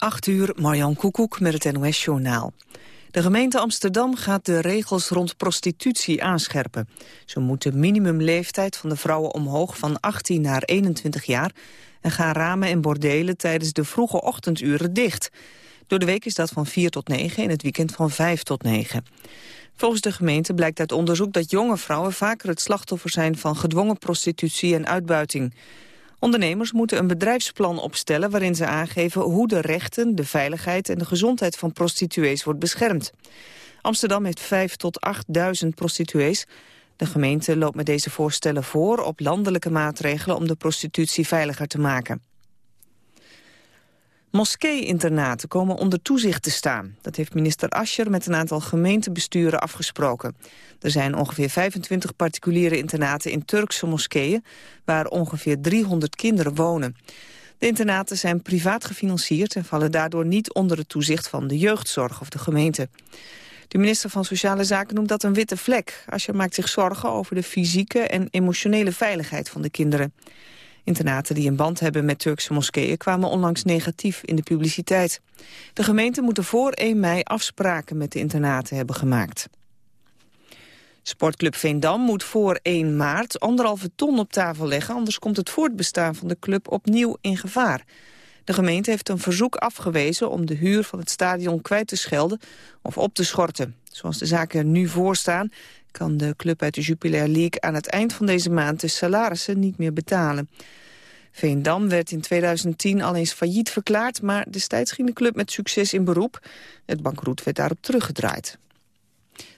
8 uur, Marjan Koekoek met het NOS-journaal. De gemeente Amsterdam gaat de regels rond prostitutie aanscherpen. Zo moet de minimumleeftijd van de vrouwen omhoog van 18 naar 21 jaar... en gaan ramen en bordelen tijdens de vroege ochtenduren dicht. Door de week is dat van 4 tot 9 en het weekend van 5 tot 9. Volgens de gemeente blijkt uit onderzoek dat jonge vrouwen vaker het slachtoffer zijn van gedwongen prostitutie en uitbuiting. Ondernemers moeten een bedrijfsplan opstellen waarin ze aangeven hoe de rechten, de veiligheid en de gezondheid van prostituees wordt beschermd. Amsterdam heeft 5 tot 8.000 prostituees. De gemeente loopt met deze voorstellen voor op landelijke maatregelen om de prostitutie veiliger te maken. Moskee-internaten komen onder toezicht te staan. Dat heeft minister Ascher met een aantal gemeentebesturen afgesproken. Er zijn ongeveer 25 particuliere internaten in Turkse moskeeën... waar ongeveer 300 kinderen wonen. De internaten zijn privaat gefinancierd... en vallen daardoor niet onder het toezicht van de jeugdzorg of de gemeente. De minister van Sociale Zaken noemt dat een witte vlek. Ascher maakt zich zorgen over de fysieke en emotionele veiligheid van de kinderen. Internaten die een band hebben met Turkse moskeeën kwamen onlangs negatief in de publiciteit. De gemeente moet voor 1 mei afspraken met de internaten hebben gemaakt. Sportclub Veendam moet voor 1 maart anderhalve ton op tafel leggen... anders komt het voortbestaan van de club opnieuw in gevaar. De gemeente heeft een verzoek afgewezen om de huur van het stadion kwijt te schelden of op te schorten. Zoals de zaken nu voor staan, kan de club uit de Jupiler League aan het eind van deze maand de salarissen niet meer betalen. Veendam werd in 2010 al eens failliet verklaard, maar destijds ging de club met succes in beroep. Het bankroet werd daarop teruggedraaid.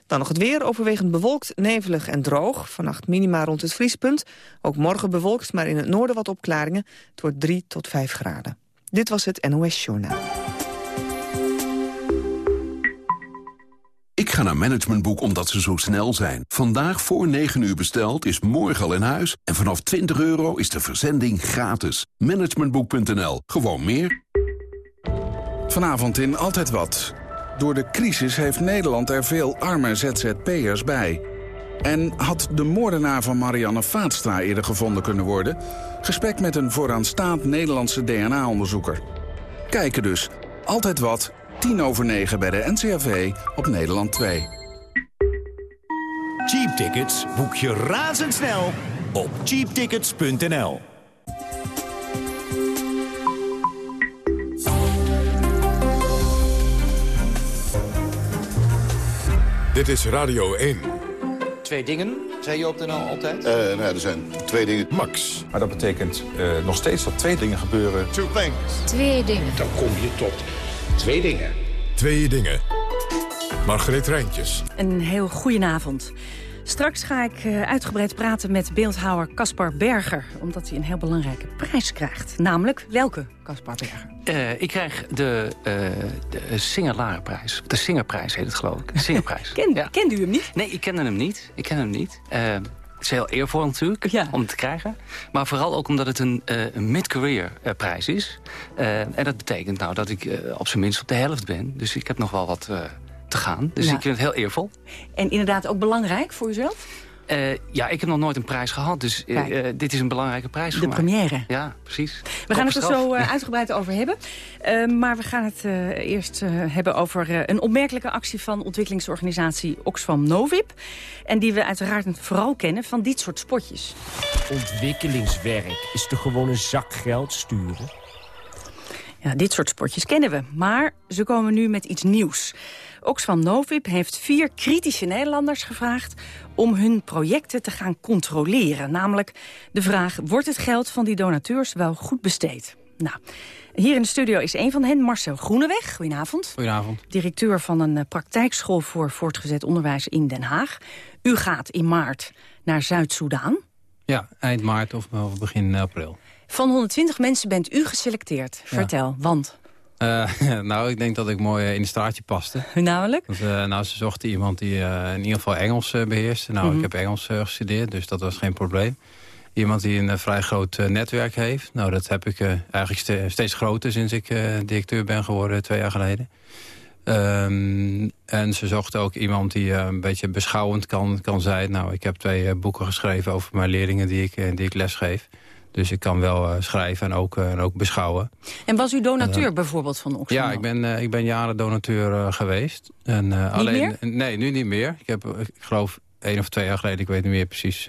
Dan nog het weer, overwegend bewolkt, nevelig en droog. Vannacht minima rond het vriespunt. Ook morgen bewolkt, maar in het noorden wat opklaringen. Het wordt 3 tot 5 graden. Dit was het NOS Journaal. Ik ga naar Managementboek omdat ze zo snel zijn. Vandaag voor 9 uur besteld is morgen al in huis. En vanaf 20 euro is de verzending gratis. Managementboek.nl. Gewoon meer. Vanavond in Altijd Wat. Door de crisis heeft Nederland er veel arme ZZP'ers bij. En had de moordenaar van Marianne Vaatstra eerder gevonden kunnen worden? Gesprek met een vooraanstaand Nederlandse DNA-onderzoeker. Kijken dus. Altijd Wat 10 over 9 bij de NCRV op Nederland 2. Cheap tickets boek je razendsnel op cheaptickets.nl. Dit is Radio 1. Twee dingen, zei je op de NL altijd? Uh, nou ja, er zijn twee dingen. Max. Maar dat betekent uh, nog steeds dat twee dingen gebeuren. Two things. Twee dingen. Dan kom je tot Twee dingen. Twee dingen. Margreet Rijntjes. Een heel goedenavond. Straks ga ik uh, uitgebreid praten met beeldhouwer Caspar Berger... omdat hij een heel belangrijke prijs krijgt. Namelijk, welke Caspar Berger? Uh, ik krijg de, uh, de Singerlarenprijs. De Singerprijs heet het, geloof ik. De Singerprijs. Ken, ja. Kende u hem niet? Nee, ik kende hem niet. Ik ken hem niet. Is heel eervol natuurlijk ja. om het te krijgen. Maar vooral ook omdat het een, uh, een mid-career uh, prijs is. Uh, en dat betekent nou dat ik op zijn minst op de helft ben. Dus ik heb nog wel wat te gaan. Dus ja. ik vind het heel eervol. En inderdaad ook belangrijk voor uzelf? Uh, ja, ik heb nog nooit een prijs gehad, dus uh, dit is een belangrijke prijs de voor mij. De première. Ja, precies. We gaan het er zo uh, uitgebreid over hebben. maar we gaan het eerst hebben over een opmerkelijke actie van ontwikkelingsorganisatie Oxfam Novib. En die we uiteraard vooral kennen van dit soort spotjes. Ontwikkelingswerk is toch gewoon een zak geld sturen? Ja, dit soort spotjes kennen we. Maar ze komen nu met iets nieuws. Oxfam Novib heeft vier kritische Nederlanders gevraagd om hun projecten te gaan controleren. Namelijk de vraag, wordt het geld van die donateurs wel goed besteed? Nou, hier in de studio is een van hen, Marcel Groeneweg. Goedenavond. Goedenavond. Directeur van een praktijkschool voor voortgezet onderwijs in Den Haag. U gaat in maart naar Zuid-Soedan. Ja, eind maart of begin april. Van 120 mensen bent u geselecteerd. Vertel, ja. want... Uh, nou, ik denk dat ik mooi in het straatje paste. Namelijk? Want, uh, nou, ze zochten iemand die uh, in ieder geval Engels beheerste. Nou, Mhm. mm -hmm. ik heb Engels gestudeerd, dus dat was geen probleem. Iemand die een vrij groot netwerk heeft. Nou, dat heb ik eigenlijk ste steeds groter sinds ik directeur ben geworden twee jaar geleden. Um, en ze zochten ook iemand die een beetje beschouwend kan, kan zijn. Nou, ik heb twee boeken geschreven over mijn leerlingen die ik, die ik lesgeef. Dus ik kan wel uh, schrijven en ook, uh, en ook beschouwen. En was u donateur uh, bijvoorbeeld van Oxfam? Ja, ik ben, ik ben jaren donateur geweest. En, alleen, meer? Nee, nu niet meer. Ik heb, ik geloof, één of twee jaar geleden, ik weet niet meer precies...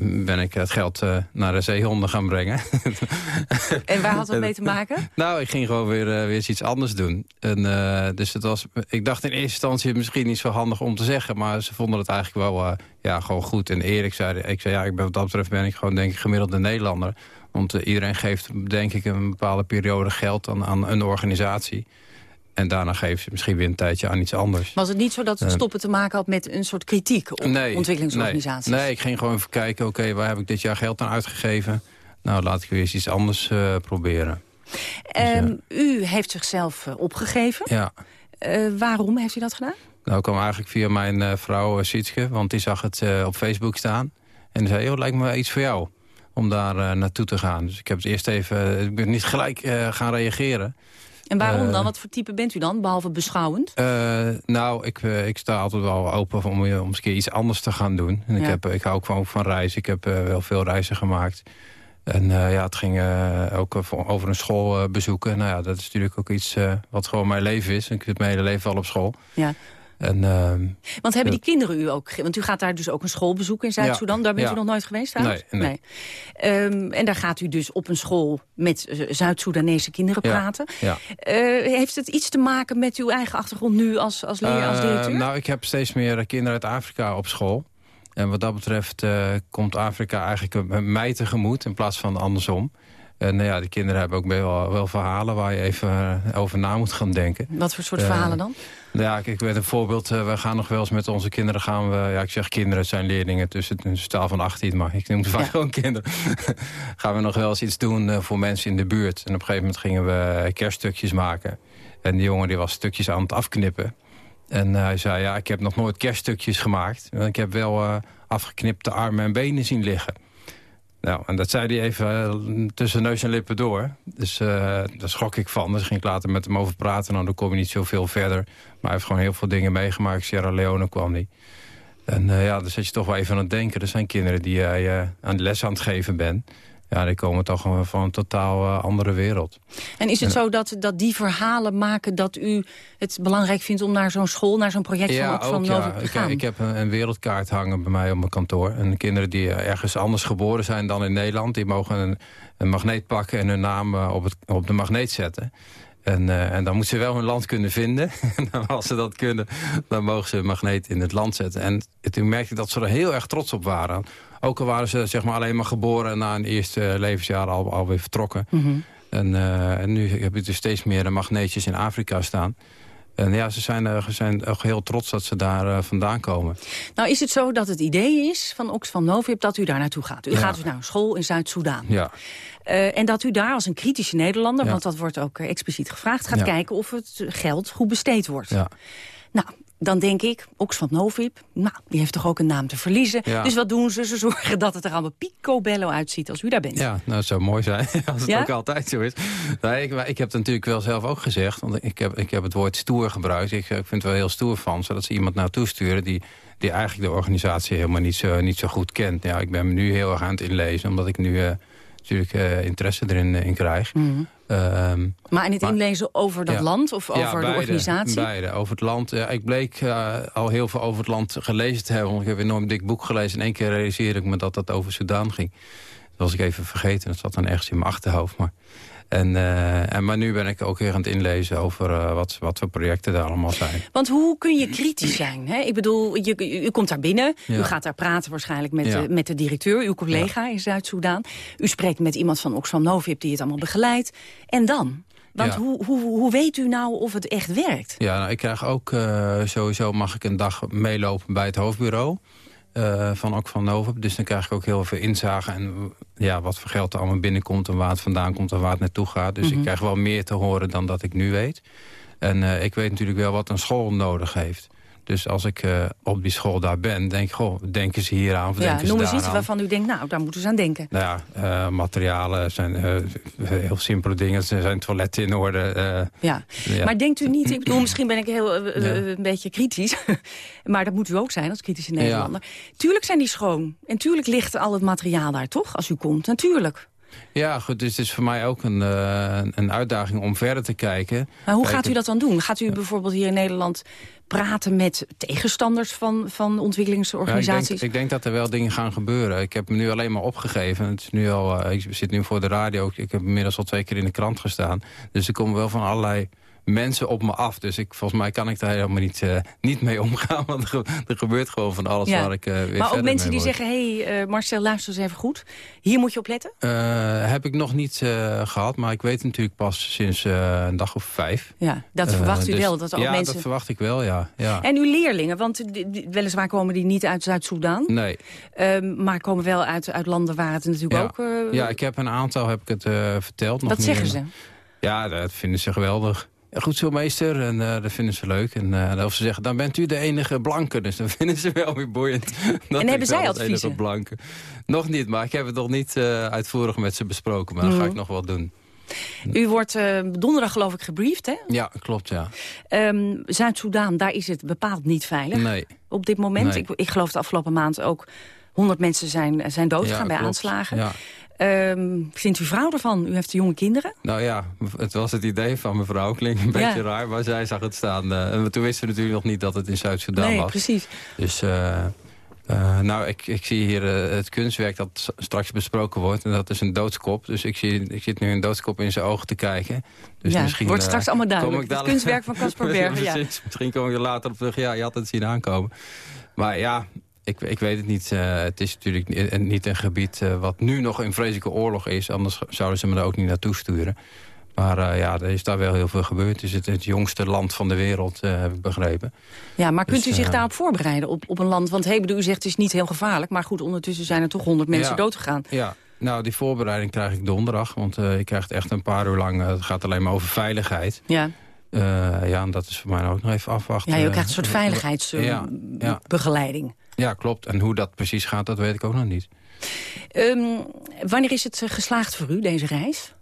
ben ik het geld naar de zeehonden gaan brengen. en waar had dat mee te maken? nou, ik ging gewoon weer, weer iets anders doen. En, dus het was, ik dacht in eerste instantie misschien niet zo handig om te zeggen... maar ze vonden het eigenlijk wel ja, gewoon goed en eerlijk. Zei, ik zei, ja, ik ben, wat dat betreft ben ik gewoon denk ik gemiddelde Nederlander. Want iedereen geeft denk ik een bepaalde periode geld aan, aan een organisatie. En daarna geven ze misschien weer een tijdje aan iets anders. Was het niet zo dat het stoppen te maken had met een soort kritiek op nee, ontwikkelingsorganisaties? Nee, nee, ik ging gewoon even kijken, oké, okay, waar heb ik dit jaar geld aan uitgegeven? Nou, laat ik weer eens iets anders uh, proberen. Um, dus, uh, u heeft zichzelf uh, opgegeven. Ja. waarom heeft u dat gedaan? Nou, kwam eigenlijk via mijn vrouw Sietske, want die zag het op Facebook staan. En zei, joh, lijkt me iets voor jou om daar naartoe te gaan. Dus ik heb het eerst even, ik ben niet gelijk gaan reageren. En waarom dan? Wat voor type bent u dan, behalve beschouwend? Uh, nou, ik, uh, ik sta altijd wel open om, om eens een keer iets anders te gaan doen. En ja. ik, heb, ik hou ook van, van reizen. Ik heb wel veel reizen gemaakt. En ja, het ging ook over een school bezoeken. Nou ja, dat is natuurlijk ook iets wat gewoon mijn leven is. Ik zit mijn hele leven al op school. Ja. En, Want hebben die kinderen u ook... Want u gaat daar dus ook een school bezoeken in Zuid-Soedan. Daar bent ja. u nog nooit geweest trouwens? Nee. nee. nee. Um, en daar gaat u dus op een school met uh, Zuid-Soedanese kinderen ja. praten. Ja. Uh, heeft het iets te maken met uw eigen achtergrond nu als, als leraar, als directeur? Uh, nou, ik heb steeds meer kinderen uit Afrika op school. En wat dat betreft komt Afrika eigenlijk mij tegemoet in plaats van andersom. En ja, de kinderen hebben ook wel, wel verhalen waar je even over na moet gaan denken. Wat voor soort verhalen dan? Ja, ik weet een voorbeeld. Uh, we gaan nog wel eens met onze kinderen gaan we... Ja, ik zeg kinderen, het zijn leerlingen tussen een staal van 18, maar ik noem het vaak ja. gewoon kinderen. gaan we nog wel eens iets doen uh, voor mensen in de buurt. En op een gegeven moment gingen we kerststukjes maken. En die jongen die was stukjes aan het afknippen. En uh, hij zei, ja, ik heb nog nooit kerststukjes gemaakt. Ik heb wel afgeknipte armen en benen zien liggen. Nou, en dat zei hij even tussen neus en lippen door. Dus uh, daar schrok ik van. Dus ging ik later met hem over praten. Nou, dan kom je niet zoveel verder. Maar hij heeft gewoon heel veel dingen meegemaakt. Sierra Leone kwam hij. En uh, ja, dan zit je toch wel even aan het denken. Er zijn kinderen die jij aan de les aan het geven bent. Ja, die komen toch gewoon van een totaal andere wereld. En is het zo dat, dat die verhalen maken dat u het belangrijk vindt... om naar zo'n school, naar zo'n project ja, van, ook, ja. te gaan? Ik, ik heb een, een, wereldkaart hangen bij mij op mijn kantoor. En de kinderen die ergens anders geboren zijn dan in Nederland... die mogen een, een magneet pakken en hun naam op, het, op de magneet zetten. En, uh, en dan moeten ze wel hun land kunnen vinden. en als ze dat kunnen, dan mogen ze een magneet in het land zetten. En toen merkte ik dat ze er heel erg trots op waren. Ook al waren ze zeg maar, alleen maar geboren en na een eerste levensjaar al, alweer vertrokken. Mm -hmm. en, uh, en nu heb ik dus steeds meer magneetjes in Afrika staan. En ja, ze zijn, uh, zijn ook heel trots dat ze daar uh, vandaan komen. Nou is het zo dat het idee is van Oxfam Novib dat u daar naartoe gaat. U ja. gaat dus naar een school in Zuid-Soedan. Ja. Uh, en dat u daar als een kritische Nederlander, ja. want dat wordt ook expliciet gevraagd... gaat ja. kijken of het geld goed besteed wordt. Ja. Nou, dan denk ik, Oxfam Novib, nou, die heeft toch ook een naam te verliezen. Ja. Dus wat doen ze? Ze zorgen dat het er allemaal picobello uitziet als u daar bent. Ja, nou, dat zou mooi zijn als het Ja? ook altijd zo is. Nee, ik, ik heb het natuurlijk wel zelf ook gezegd. Want ik heb, ik heb het woord stoer gebruikt. Ik, ik vind het wel heel stoer van, zodat ze iemand naartoe sturen... die, die eigenlijk de organisatie helemaal niet zo, niet zo goed kent. Ja, ik ben me nu heel erg aan het inlezen, omdat ik nu... Uh, natuurlijk uh, interesse erin uh, in krijg. Mm -hmm. maar in het inlezen over dat ja. land of over ja, beide, de organisatie? beide. Over het land. Ja, ik bleek uh, al heel veel over het land gelezen te hebben. Want ik heb een enorm dik boek gelezen. En één keer realiseerde ik me dat dat over Sudaan ging. Dat was ik even vergeten. Dat zat dan ergens in mijn achterhoofd. Maar, en, uh, en, maar nu ben ik ook weer aan het inlezen over uh, wat, wat voor projecten daar allemaal zijn. Want hoe kun je kritisch zijn? Hè? Ik bedoel, je, u komt daar binnen. Ja. U gaat daar praten waarschijnlijk met, ja. de, met de directeur, uw collega ja. in Zuid-Soedan. U spreekt met iemand van Oxfam Novib die het allemaal begeleidt. En dan? Want ja. hoe, hoe, hoe weet u nou of het echt werkt? Ja, nou, ik krijg ook uh, sowieso mag ik een dag meelopen bij het hoofdbureau. Uh, van ook van Novib. Dus dan krijg ik ook heel veel inzage en ja, wat voor geld er allemaal binnenkomt en waar het vandaan komt en waar het naartoe gaat. Dus mm -hmm. ik krijg wel meer te horen dan dat ik nu weet. En uh, ik weet natuurlijk wel wat een school nodig heeft. Dus als ik uh, op die school daar ben, denk ik, goh, denken ze hier aan of ja, denken noem ze eens iets waarvan u denkt, nou, daar moeten ze aan denken. Nou ja, uh, materialen zijn uh, heel simpele dingen. Er zijn toiletten in orde. Ja. ja. maar denkt u niet, ik bedoel, misschien ben ik heel een beetje kritisch. maar dat moet u ook zijn als kritische Nederlander. Tuurlijk zijn die schoon. En tuurlijk ligt al het materiaal daar, toch? Als u komt, natuurlijk. Ja, goed, dus het is voor mij ook een, uh, een uitdaging om verder te kijken. Maar hoe gaat u dat dan doen? Gaat u bijvoorbeeld hier in Nederland praten met tegenstanders van, van ontwikkelingsorganisaties? Ja, ik, denk, ik, denk, dat er wel dingen gaan gebeuren. Ik heb me nu alleen maar opgegeven. Het is nu al, uh, ik zit nu voor de radio. Ik heb inmiddels al twee keer in de krant gestaan. Dus er komen wel van allerlei mensen op me af. Dus ik, volgens mij kan ik daar helemaal niet, uh, niet mee omgaan. Want er, er, gebeurt gewoon van alles waar ik uh, weer Maar ook mensen die zeggen, hé hey, uh, Marcel, luister eens even goed. Hier moet je op letten? heb ik nog niet gehad, maar ik weet natuurlijk pas sinds een dag of vijf. Ja, dat verwacht u dus, wel? Dat er ja, mensen... dat verwacht ik wel, ja. ja. En uw leerlingen, want die, die, weliswaar komen die niet uit Zuid-Soedan. Nee. Ehm, maar komen wel uit, uit landen waar het natuurlijk ja. ook... ja, ik heb een aantal, heb ik het verteld. Nog Wat zeggen ze? Ja, dat vinden ze geweldig goed zo meester. En uh, dat vinden ze leuk. En uh, of ze zeggen, dan bent u de enige blanke. Dus dan vinden ze wel weer boeiend. en hebben zij adviezen? Blanke. Nog niet, maar ik heb het nog niet uh, uitvoerig met ze besproken. Maar mm. dat ga ik nog wel doen. U wordt donderdag geloof ik gebriefd, hè? Ja, klopt, ja. Um, Zuid-Soedan, daar is het bepaald niet veilig. Nee. Op dit moment. Nee. Ik, ik geloof de afgelopen maand ook 100 mensen zijn, zijn doodgegaan ja, bij klopt. aanslagen. Ja. Um, vindt uw vrouw ervan? U heeft jonge kinderen? Nou ja, het was het idee van mijn vrouw. Klinkt een beetje Ja. raar, maar zij zag het staan. Uh, en toen wisten we natuurlijk nog niet dat het in Zuid-Soedan nee, was. precies. Dus uh, uh, nou, ik, ik zie hier het kunstwerk dat straks besproken wordt. En dat is een doodskop. Dus ik, zie, ik zit nu een doodskop in zijn ogen te kijken. Dus ja, misschien, wordt eh, straks allemaal duidelijk. ik Het dadelijk- kunstwerk van Caspar Berger, ja. Misschien kom ik er later op terug. Ja, je had het zien aankomen. Maar ja, ik, ik weet het niet. Uh, het is natuurlijk ni- niet een gebied uh, wat nu nog in vreselijke oorlog is. Anders zouden ze me er ook niet naartoe sturen. Maar uh, ja, er is daar wel heel veel gebeurd. Het is het, het jongste land van de wereld, uh, heb ik begrepen. Ja, maar kunt Dus, u zich eh, daarop voorbereiden op, op een land? Want hey, bedoel, u zegt het is niet heel gevaarlijk. Maar goed, ondertussen zijn er toch honderd mensen Ja. doodgegaan. Ja, nou, die voorbereiding krijg ik donderdag. Want uh, ik krijg het echt een paar uur lang. het gaat alleen maar over veiligheid. Ja, ja, en dat is voor mij ook nog even afwachten. ja je krijgt een soort veiligheidsbegeleiding. ja. ja, klopt. En hoe dat precies gaat, dat weet ik ook nog niet. Um, wanneer is het uh, geslaagd voor u, deze reis?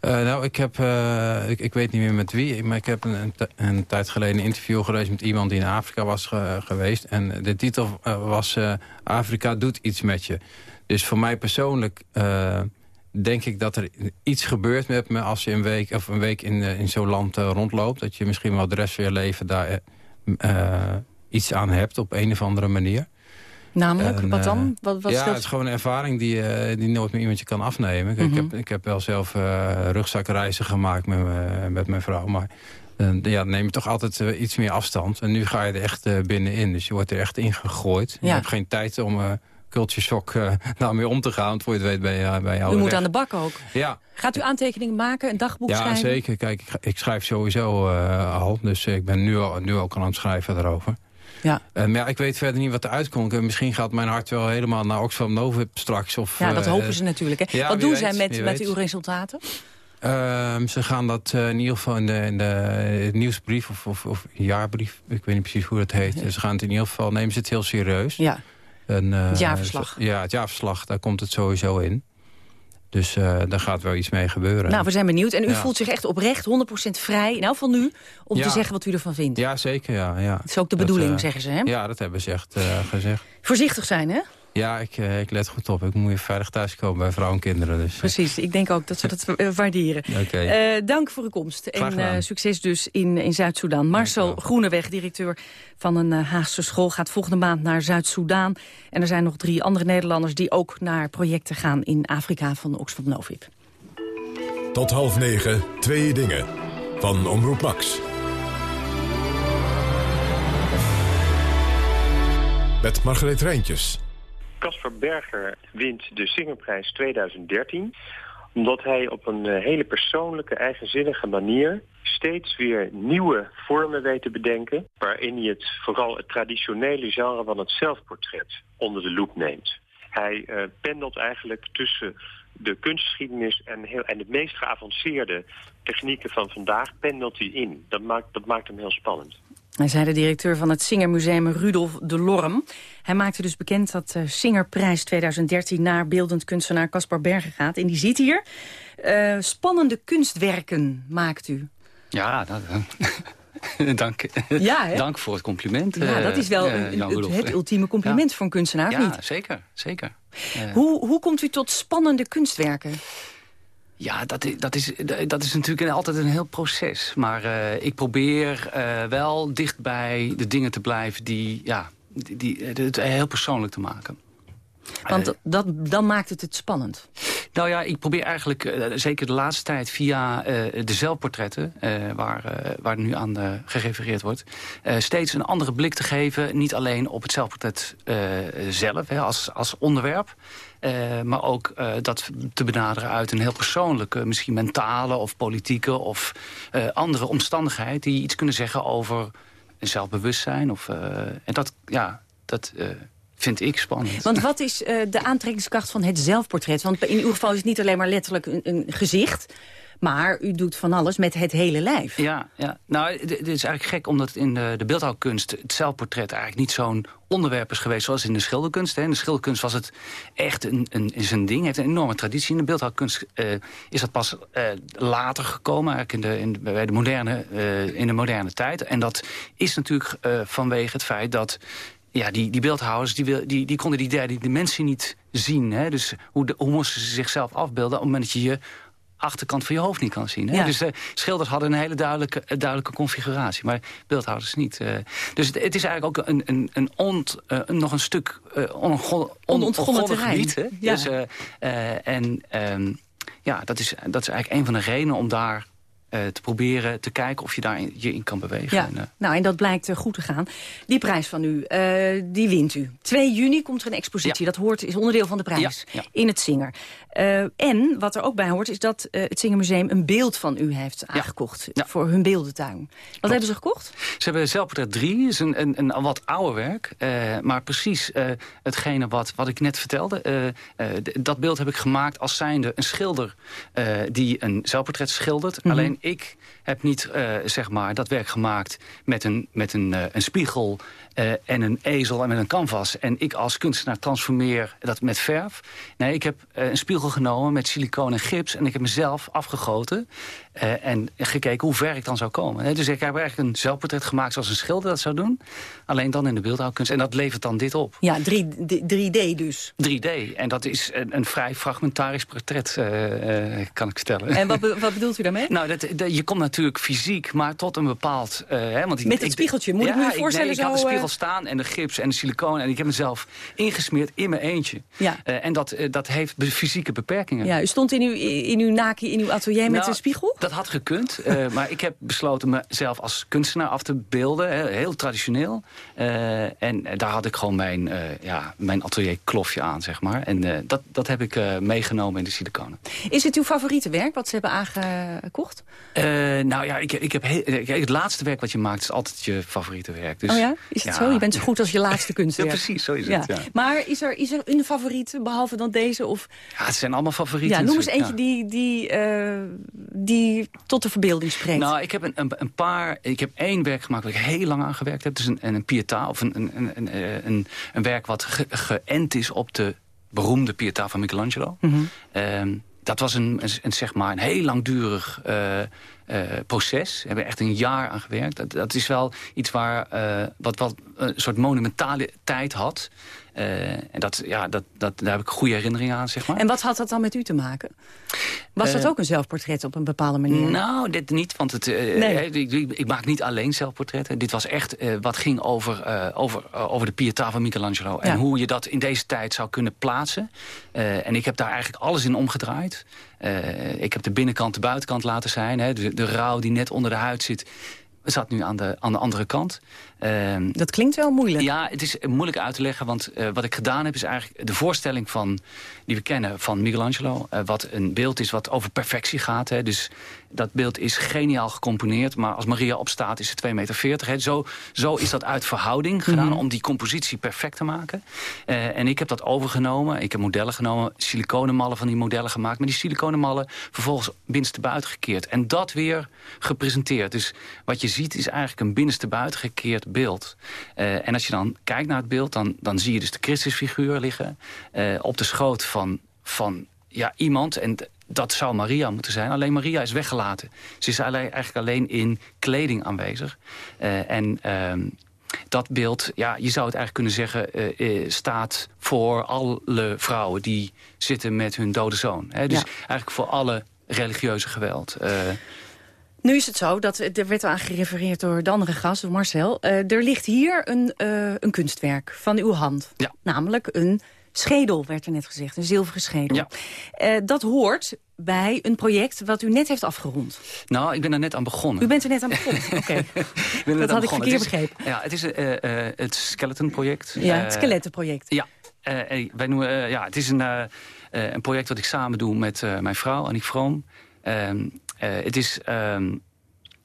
Uh, nou, ik heb, uh, ik, ik weet niet meer met wie, maar ik heb een, een, tijd geleden een interview gelezen met iemand die in Afrika was ge- geweest. En de titel was uh, Afrika doet iets met je. Dus voor mij persoonlijk denk ik dat er iets gebeurt met me als je een week, of een week in, in zo'n land rondloopt. Dat je misschien wel de rest van je leven daar iets aan hebt op een of andere manier. Namelijk, En, wat eh, dan? Wat, wat ja, het is gewoon een ervaring die, eh, die nooit meer iemand je kan afnemen. Kijk, Mhm. ik, heb, ik heb wel zelf eh, rugzakreizen gemaakt met, me- met mijn vrouw. Maar eh, ja, dan neem je toch altijd eh, iets meer afstand. En nu ga je er echt eh, binnenin. Dus je wordt er echt ingegooid. Je Ja. hebt geen tijd om eh culture shock eh daarmee om te gaan. Want voor je het weet ben je bij jou U moet aan de bak ook. Ja, Gaat u aantekeningen maken, een dagboek ja schrijven? zeker. Kijk, ik, ik schrijf sowieso eh, al. Dus ik ben nu, al, nu ook al aan het schrijven daarover. Ja. Eh, maar ja, ik weet verder niet wat eruit komt. Misschien gaat mijn hart wel helemaal naar Oxfam Novib straks. Of, Ja, dat eh, hopen ze natuurlijk. Hè? ja, Wat doen weet, zij met, met uw resultaten? Ehm, ze gaan dat eh, in ieder geval in de, in de nieuwsbrief of, of, of jaarbrief, ik weet niet precies hoe dat heet. Ze gaan het in ieder geval, nemen ze het heel serieus. Ja. En, Het jaarverslag. Ja, het jaarverslag, daar komt het sowieso in. Dus eh, daar gaat wel iets mee gebeuren. Nou, we zijn benieuwd. En u Ja. voelt zich echt oprecht 100% vrij, nou van nu, om Ja. te zeggen wat u ervan vindt. Ja, zeker, ja. ja. Dat is ook de Dat, bedoeling, eh, zeggen ze, hè? Ja, dat hebben ze echt eh, gezegd. Voorzichtig zijn, hè? Ja, ik, eh, ik let goed op. Ik moet weer veilig thuiskomen bij vrouw en kinderen. Dus, eh, Precies, ik denk ook dat ze dat waarderen. Oké. Eh, dank voor uw komst. En eh, succes dus in, in Zuid-Soedan. Marcel Groeneweg, directeur van een Haagse school... gaat volgende maand naar Zuid-Soedan. En er zijn nog drie andere Nederlanders... die ook naar projecten gaan in Afrika van Oxfam Novib. Tot half negen, twee dingen. Van Omroep Max. Met Margreet Rijntjes. Caspar Berger wint de Singerprijs 2013 omdat hij op een eh, hele persoonlijke, eigenzinnige manier steeds weer nieuwe vormen weet te bedenken... waarin hij het vooral het traditionele genre van het zelfportret onder de loep neemt. Hij eh, pendelt eigenlijk tussen de kunstgeschiedenis en, heel, en de meest geavanceerde technieken van vandaag pendelt hij in. Dat maakt, dat maakt hem heel spannend. Hij zei de directeur van het Singermuseum Rudolf de Lorm. Hij maakte dus bekend dat de Singerprijs 2013 naar beeldend kunstenaar Caspar Bergen gaat. En die zit hier. Uh, spannende kunstwerken maakt u. Ja, dat, dank, ja, dank voor het compliment. Ja, dat is wel uh, het, het, ultieme compliment ja. voor een kunstenaar, ja, niet? zeker. zeker. Hoe, hoe komt u tot spannende kunstwerken? Ja, dat is, dat is, dat is natuurlijk altijd een heel proces. Maar uh, ik probeer uh, wel dicht bij de dingen te blijven die, ja, die, die, het heel persoonlijk te maken. Want dat, dan maakt het het spannend. Nou ja, ik probeer eigenlijk, uh, zeker de laatste tijd... via de zelfportretten, waar, waar nu aan gerefereerd wordt... steeds een andere blik te geven. Niet alleen op het zelfportret zelf, hè, als, als onderwerp... Uh, maar ook uh, dat te benaderen uit een heel persoonlijke... misschien mentale of politieke of andere omstandigheid... die iets kunnen zeggen over zelfbewustzijn. Of, en dat, ja, dat vind ik spannend. Want wat is de aantrekkingskracht van het zelfportret? Want in uw geval is het niet alleen maar letterlijk een, een gezicht... Maar u doet van alles met het hele lijf. Ja, ja. nou, dit is eigenlijk gek, omdat in de, de beeldhouwkunst... het zelfportret eigenlijk niet zo'n onderwerp is geweest... zoals in de schilderkunst. Hè. In de schilderkunst was het echt een, een, is een ding, heeft een enorme traditie. In de beeldhouwkunst uh, is dat pas uh, later gekomen, eigenlijk in de, in, bij de moderne, uh, in de moderne tijd. En dat is natuurlijk vanwege het feit dat ja, die, die beeldhouwers die, die, die konden die derde dimensie niet zien. Hè? Dus hoe, hoe moesten ze zichzelf afbeelden op het moment dat je je achterkant van je hoofd niet kan zien. Hè? Dus de schilders hadden een hele duidelijke, duidelijke configuratie, maar beeldhouders niet. Uh, dus het, het, is eigenlijk ook een, een, een ont, uh, nog een stuk onontgonnen gebied. Hè? Ja. Dus, en um, ja, dat is, dat is eigenlijk een van de redenen om daar te proberen te kijken of je daar je in kan bewegen. Ja. En, uh, nou, en dat blijkt uh, goed te gaan. Die prijs van u, die wint u. 2 juni komt er een expositie. Ja. Dat hoort, is onderdeel van de prijs ja. in het Zinger. en wat er ook bij hoort is dat het Zingermuseum een beeld van u heeft aangekocht. Voor hun beeldentuin. Wat Klopt. hebben ze gekocht? Ze hebben Zelfportret 3. is een, een, een, wat ouder werk. maar precies hetgene wat, wat ik net vertelde. dat beeld heb ik gemaakt als zijnde een schilder die een zelfportret schildert. Mm -hmm. Alleen ik heb niet uh, zeg maar, dat werk gemaakt met een, met een, uh, een spiegel uh, en een ezel en met een canvas. En ik als kunstenaar transformeer dat met verf. Nee, ik heb een spiegel genomen met silicoon en gips... en ik heb mezelf afgegoten en gekeken hoe ver ik dan zou komen. Dus ik heb eigenlijk een zelfportret gemaakt zoals een schilder dat zou doen. Alleen dan in de beeldhouwkunst. En dat levert dan dit op. Ja, 3D dus. 3D. En dat is een, een vrij fragmentarisch portret, kan ik stellen. En wat, be wat bedoelt u daarmee? Nou, dat, dat, je komt natuurlijk fysiek, maar tot een bepaald... Hè, want ik, Met het spiegeltje, moet ja, ik me voorstellen ik, nee, ik had de spiegel staan en de gips en de siliconen... en ik heb mezelf ingesmeerd in mijn eentje. Ja. En dat, dat heeft fysieke beperkingen. Ja, u stond in uw, in uw naki, in uw atelier met nou, een spiegel? Dat had gekund, maar ik heb besloten mezelf als kunstenaar af te beelden. Heel traditioneel. en daar had ik gewoon mijn, ja, mijn atelier klofje aan, zeg maar. En dat, dat heb ik meegenomen in de siliconen. Is het uw favoriete werk wat ze hebben aangekocht? Nou ja, ik, ik heb heel, het laatste werk wat je maakt is altijd je favoriete werk. Dus, oh ja? Is het ja. zo? Je bent zo goed als je laatste kunstwerk. ja, precies, zo is het. Ja. Maar is er, is er een favoriet, behalve dan deze? Of... Ja, het zijn allemaal favorieten. Ja, noem eens eentje die, die, uh, die tot de verbeelding spreekt. Nou, ik heb een, een, een, paar... Ik heb één werk gemaakt waar ik heel lang aan gewerkt heb. Dus een, een Pietà, of een, een, een, een, een werk wat ge, geënt is op de beroemde Pietà van Michelangelo. Mm -hmm. um, dat was een, een, een, zeg maar een heel langdurig uh, uh, proces. We hebben echt een jaar aan gewerkt. Dat, dat is wel iets waar, uh, wat, wat een soort monumentale tijd had. En dat, ja, dat, dat, daar heb ik goede herinneringen aan, zeg maar. En wat had dat dan met u te maken? Was dat ook een zelfportret op een bepaalde manier? Nou, dit niet, want het, nee. ik, ik, ik, maak niet alleen zelfportretten. Dit was echt wat ging over, over, over de Pietà van Michelangelo. En hoe je dat in deze tijd zou kunnen plaatsen. en ik heb daar eigenlijk alles in omgedraaid. Ik heb de binnenkant, de buitenkant laten zijn. Hè. De, de rouw die net onder de huid zit, zat nu aan de, aan de andere kant. Uh, dat klinkt wel moeilijk. Ja, het is moeilijk uit te leggen. Want uh, wat ik gedaan heb is eigenlijk de voorstelling van, die we kennen van Michelangelo. Uh, wat een beeld is wat over perfectie gaat. Hè. Dus dat beeld is geniaal gecomponeerd. Maar als Maria opstaat is ze 2,40 meter. Hè. Zo, zo is dat uit verhouding gedaan Mhm. om die compositie perfect te maken. Eh, en ik heb dat overgenomen. Ik heb modellen genomen, siliconenmallen van die modellen gemaakt. Maar die siliconenmallen vervolgens binnenste buiten gekeerd. En dat weer gepresenteerd. Dus wat je ziet is eigenlijk een binnenste buiten gekeerd beeld. Eh, en als je dan kijkt naar het beeld, dan, dan zie je dus de Christusfiguur liggen. eh, op de schoot van, van ja, iemand. En dat zou Maria moeten zijn. Alleen Maria is weggelaten. Ze is alleen, eigenlijk alleen in kleding aanwezig. Eh, en ehm, dat beeld, ja, je zou het eigenlijk kunnen zeggen... eh, eh, staat voor alle vrouwen die zitten met hun dode zoon. Hè? Dus Ja. eigenlijk voor alle religieuze geweld. Nu is het zo, dat er werd aan gerefereerd door de andere gast, door Marcel. Er ligt hier een, een kunstwerk van uw hand. Ja. Namelijk een schedel, werd er net gezegd. Een zilveren schedel. Ja. Eh, dat hoort bij een project wat u net heeft afgerond. nou, ik ben er net aan begonnen. U bent er net aan begonnen. Oké. Dat had ik verkeerd begrepen. Ja, het is eh, het Skeleton project. Ja, het skelettenproject. Ja, wij noemen, ja, het is een, een project wat ik samen doe met mijn vrouw, Annick Vroom. Ehm, eh, het is...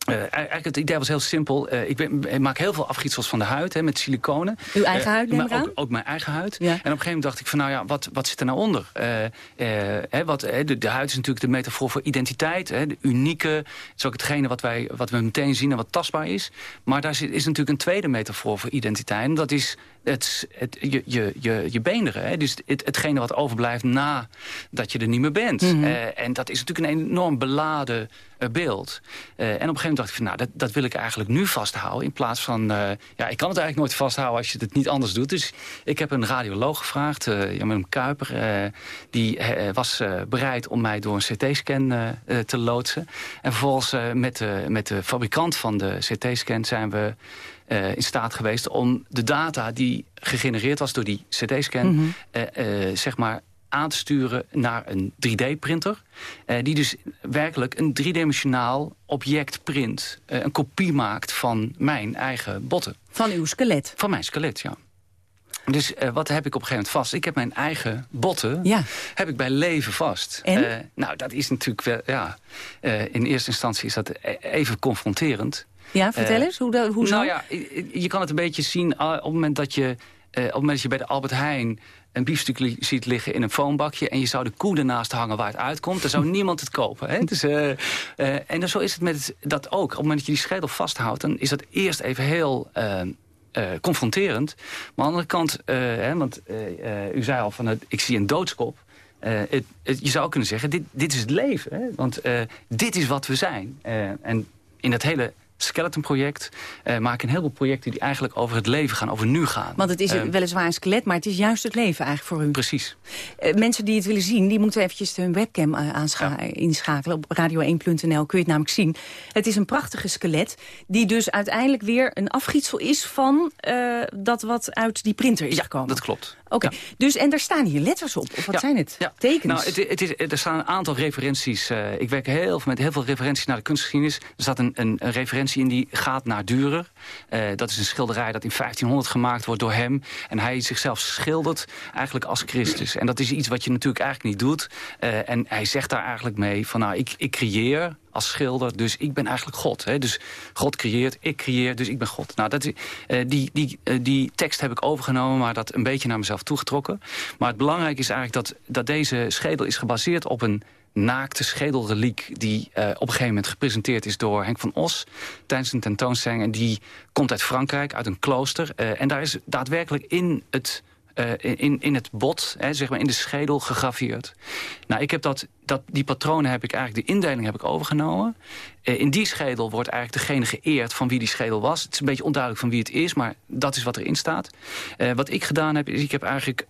eh, eigenlijk het idee was heel simpel. Eh, ik, ben, ik maak heel veel afgietsels van de huid hè, met siliconen. Uw eigen Eh, huid, neem maar ook, ook mijn eigen huid. Ja. En op een gegeven moment dacht ik van, nou ja, wat, wat zit er nou onder? Hè, wat, hè, de, de huid is natuurlijk de metafoor voor identiteit. Hè, de unieke, het is ook hetgene wat, wij, wat we meteen zien en wat tastbaar is. Maar daar zit, is natuurlijk een tweede metafoor voor identiteit. En dat is het, het, je, je, je, je beenderen. Hè? Dus het, hetgene wat overblijft na dat je er niet meer bent. Mhm. Eh, en dat is natuurlijk een enorm beladen eh, beeld. Eh, en op een gegeven moment dacht ik van, nou, dat, dat wil ik eigenlijk nu vasthouden. In plaats van, ja, ik kan het eigenlijk nooit vasthouden als je het niet anders doet. Dus ik heb een radioloog gevraagd, uh, Jan Kuiper. Die was bereid om mij door een CT-scan te loodsen. En vervolgens met, de, met de fabrikant van de CT-scan zijn we uh, in staat geweest om de data die gegenereerd was door die CT-scan, mm -hmm. uh, uh, zeg maar aan te sturen naar een 3D-printer. die dus werkelijk een driedimensionaal object print. een kopie maakt van mijn eigen botten. Van uw skelet? Van mijn skelet, ja. Dus uh, wat heb ik op een gegeven moment vast? Ik heb mijn eigen botten ja. heb ik bij leven vast. En? Uh, nou, dat is natuurlijk wel, ja... Uh, in eerste instantie is dat even confronterend. Ja, vertel eens, hoe, hoe Nou ja, je kan het een beetje zien op het moment dat je... op het moment dat je bij de Albert Heijn een biefstuk li ziet liggen in een foambakje... en je zou de koe ernaast hangen waar het uitkomt... dan zou niemand het kopen. Hè? Dus, uh, uh, en dan zo is het met dat ook. Op het moment dat je die schedel vasthoudt... dan is dat eerst even heel... Uh, confronterend. Maar aan de andere kant, hè, want u zei al van het, ik zie een doodskop. Het, het, je zou kunnen zeggen, dit, dit is het leven. Hè? Want dit is wat we zijn. en in dat hele Skeleton-project uh, maak ik een heleboel projecten die eigenlijk over het leven gaan, over nu gaan. Want het is uh, weliswaar een skelet, maar het is juist het leven eigenlijk voor u. Precies. Uh, mensen die het willen zien, die moeten eventjes hun webcam ja. inschakelen. Op radio1.nl kun je het namelijk zien. Het is een prachtige skelet, die dus uiteindelijk weer een afgietsel is van dat wat uit die printer is ja, gekomen. dat klopt. Oké, okay. ja. dus en daar staan hier letters op, of wat ja. zijn het? Ja. Tekens? Nou, het, het is, er staan een aantal referenties. ik werk heel veel met heel veel referenties naar de kunstgeschiedenis. Er staat een, een, een referentie in die gaat naar Dürer. Uh, dat is een schilderij dat in 1500 gemaakt wordt door hem. En hij zichzelf schildert eigenlijk als Christus. En dat is iets wat je natuurlijk eigenlijk niet doet. Uh, en hij zegt daar eigenlijk mee van nou, ik, ik creëer als schilder, dus ik ben eigenlijk God. Hè? Dus God creëert, ik creëer, dus ik ben God. Nou, dat, uh, die, die, uh, die tekst heb ik overgenomen, maar dat een beetje naar mezelf toegetrokken. Maar het belangrijke is eigenlijk dat, dat deze schedel is gebaseerd op een naakte schedelreliek... die uh, op een gegeven moment gepresenteerd is door Henk van Os... tijdens een tentoonstelling. En die komt uit Frankrijk, uit een klooster. En daar is daadwerkelijk in het... Uh, in, in het bot, hè, zeg maar in de schedel gegraveerd. Nou, ik heb dat, dat, die patronen heb ik eigenlijk, de indeling heb ik overgenomen. Uh, in die schedel wordt eigenlijk degene geëerd van wie die schedel was. Het is een beetje onduidelijk van wie het is, maar dat is wat erin staat. Uh, wat ik gedaan heb, is ik heb eigenlijk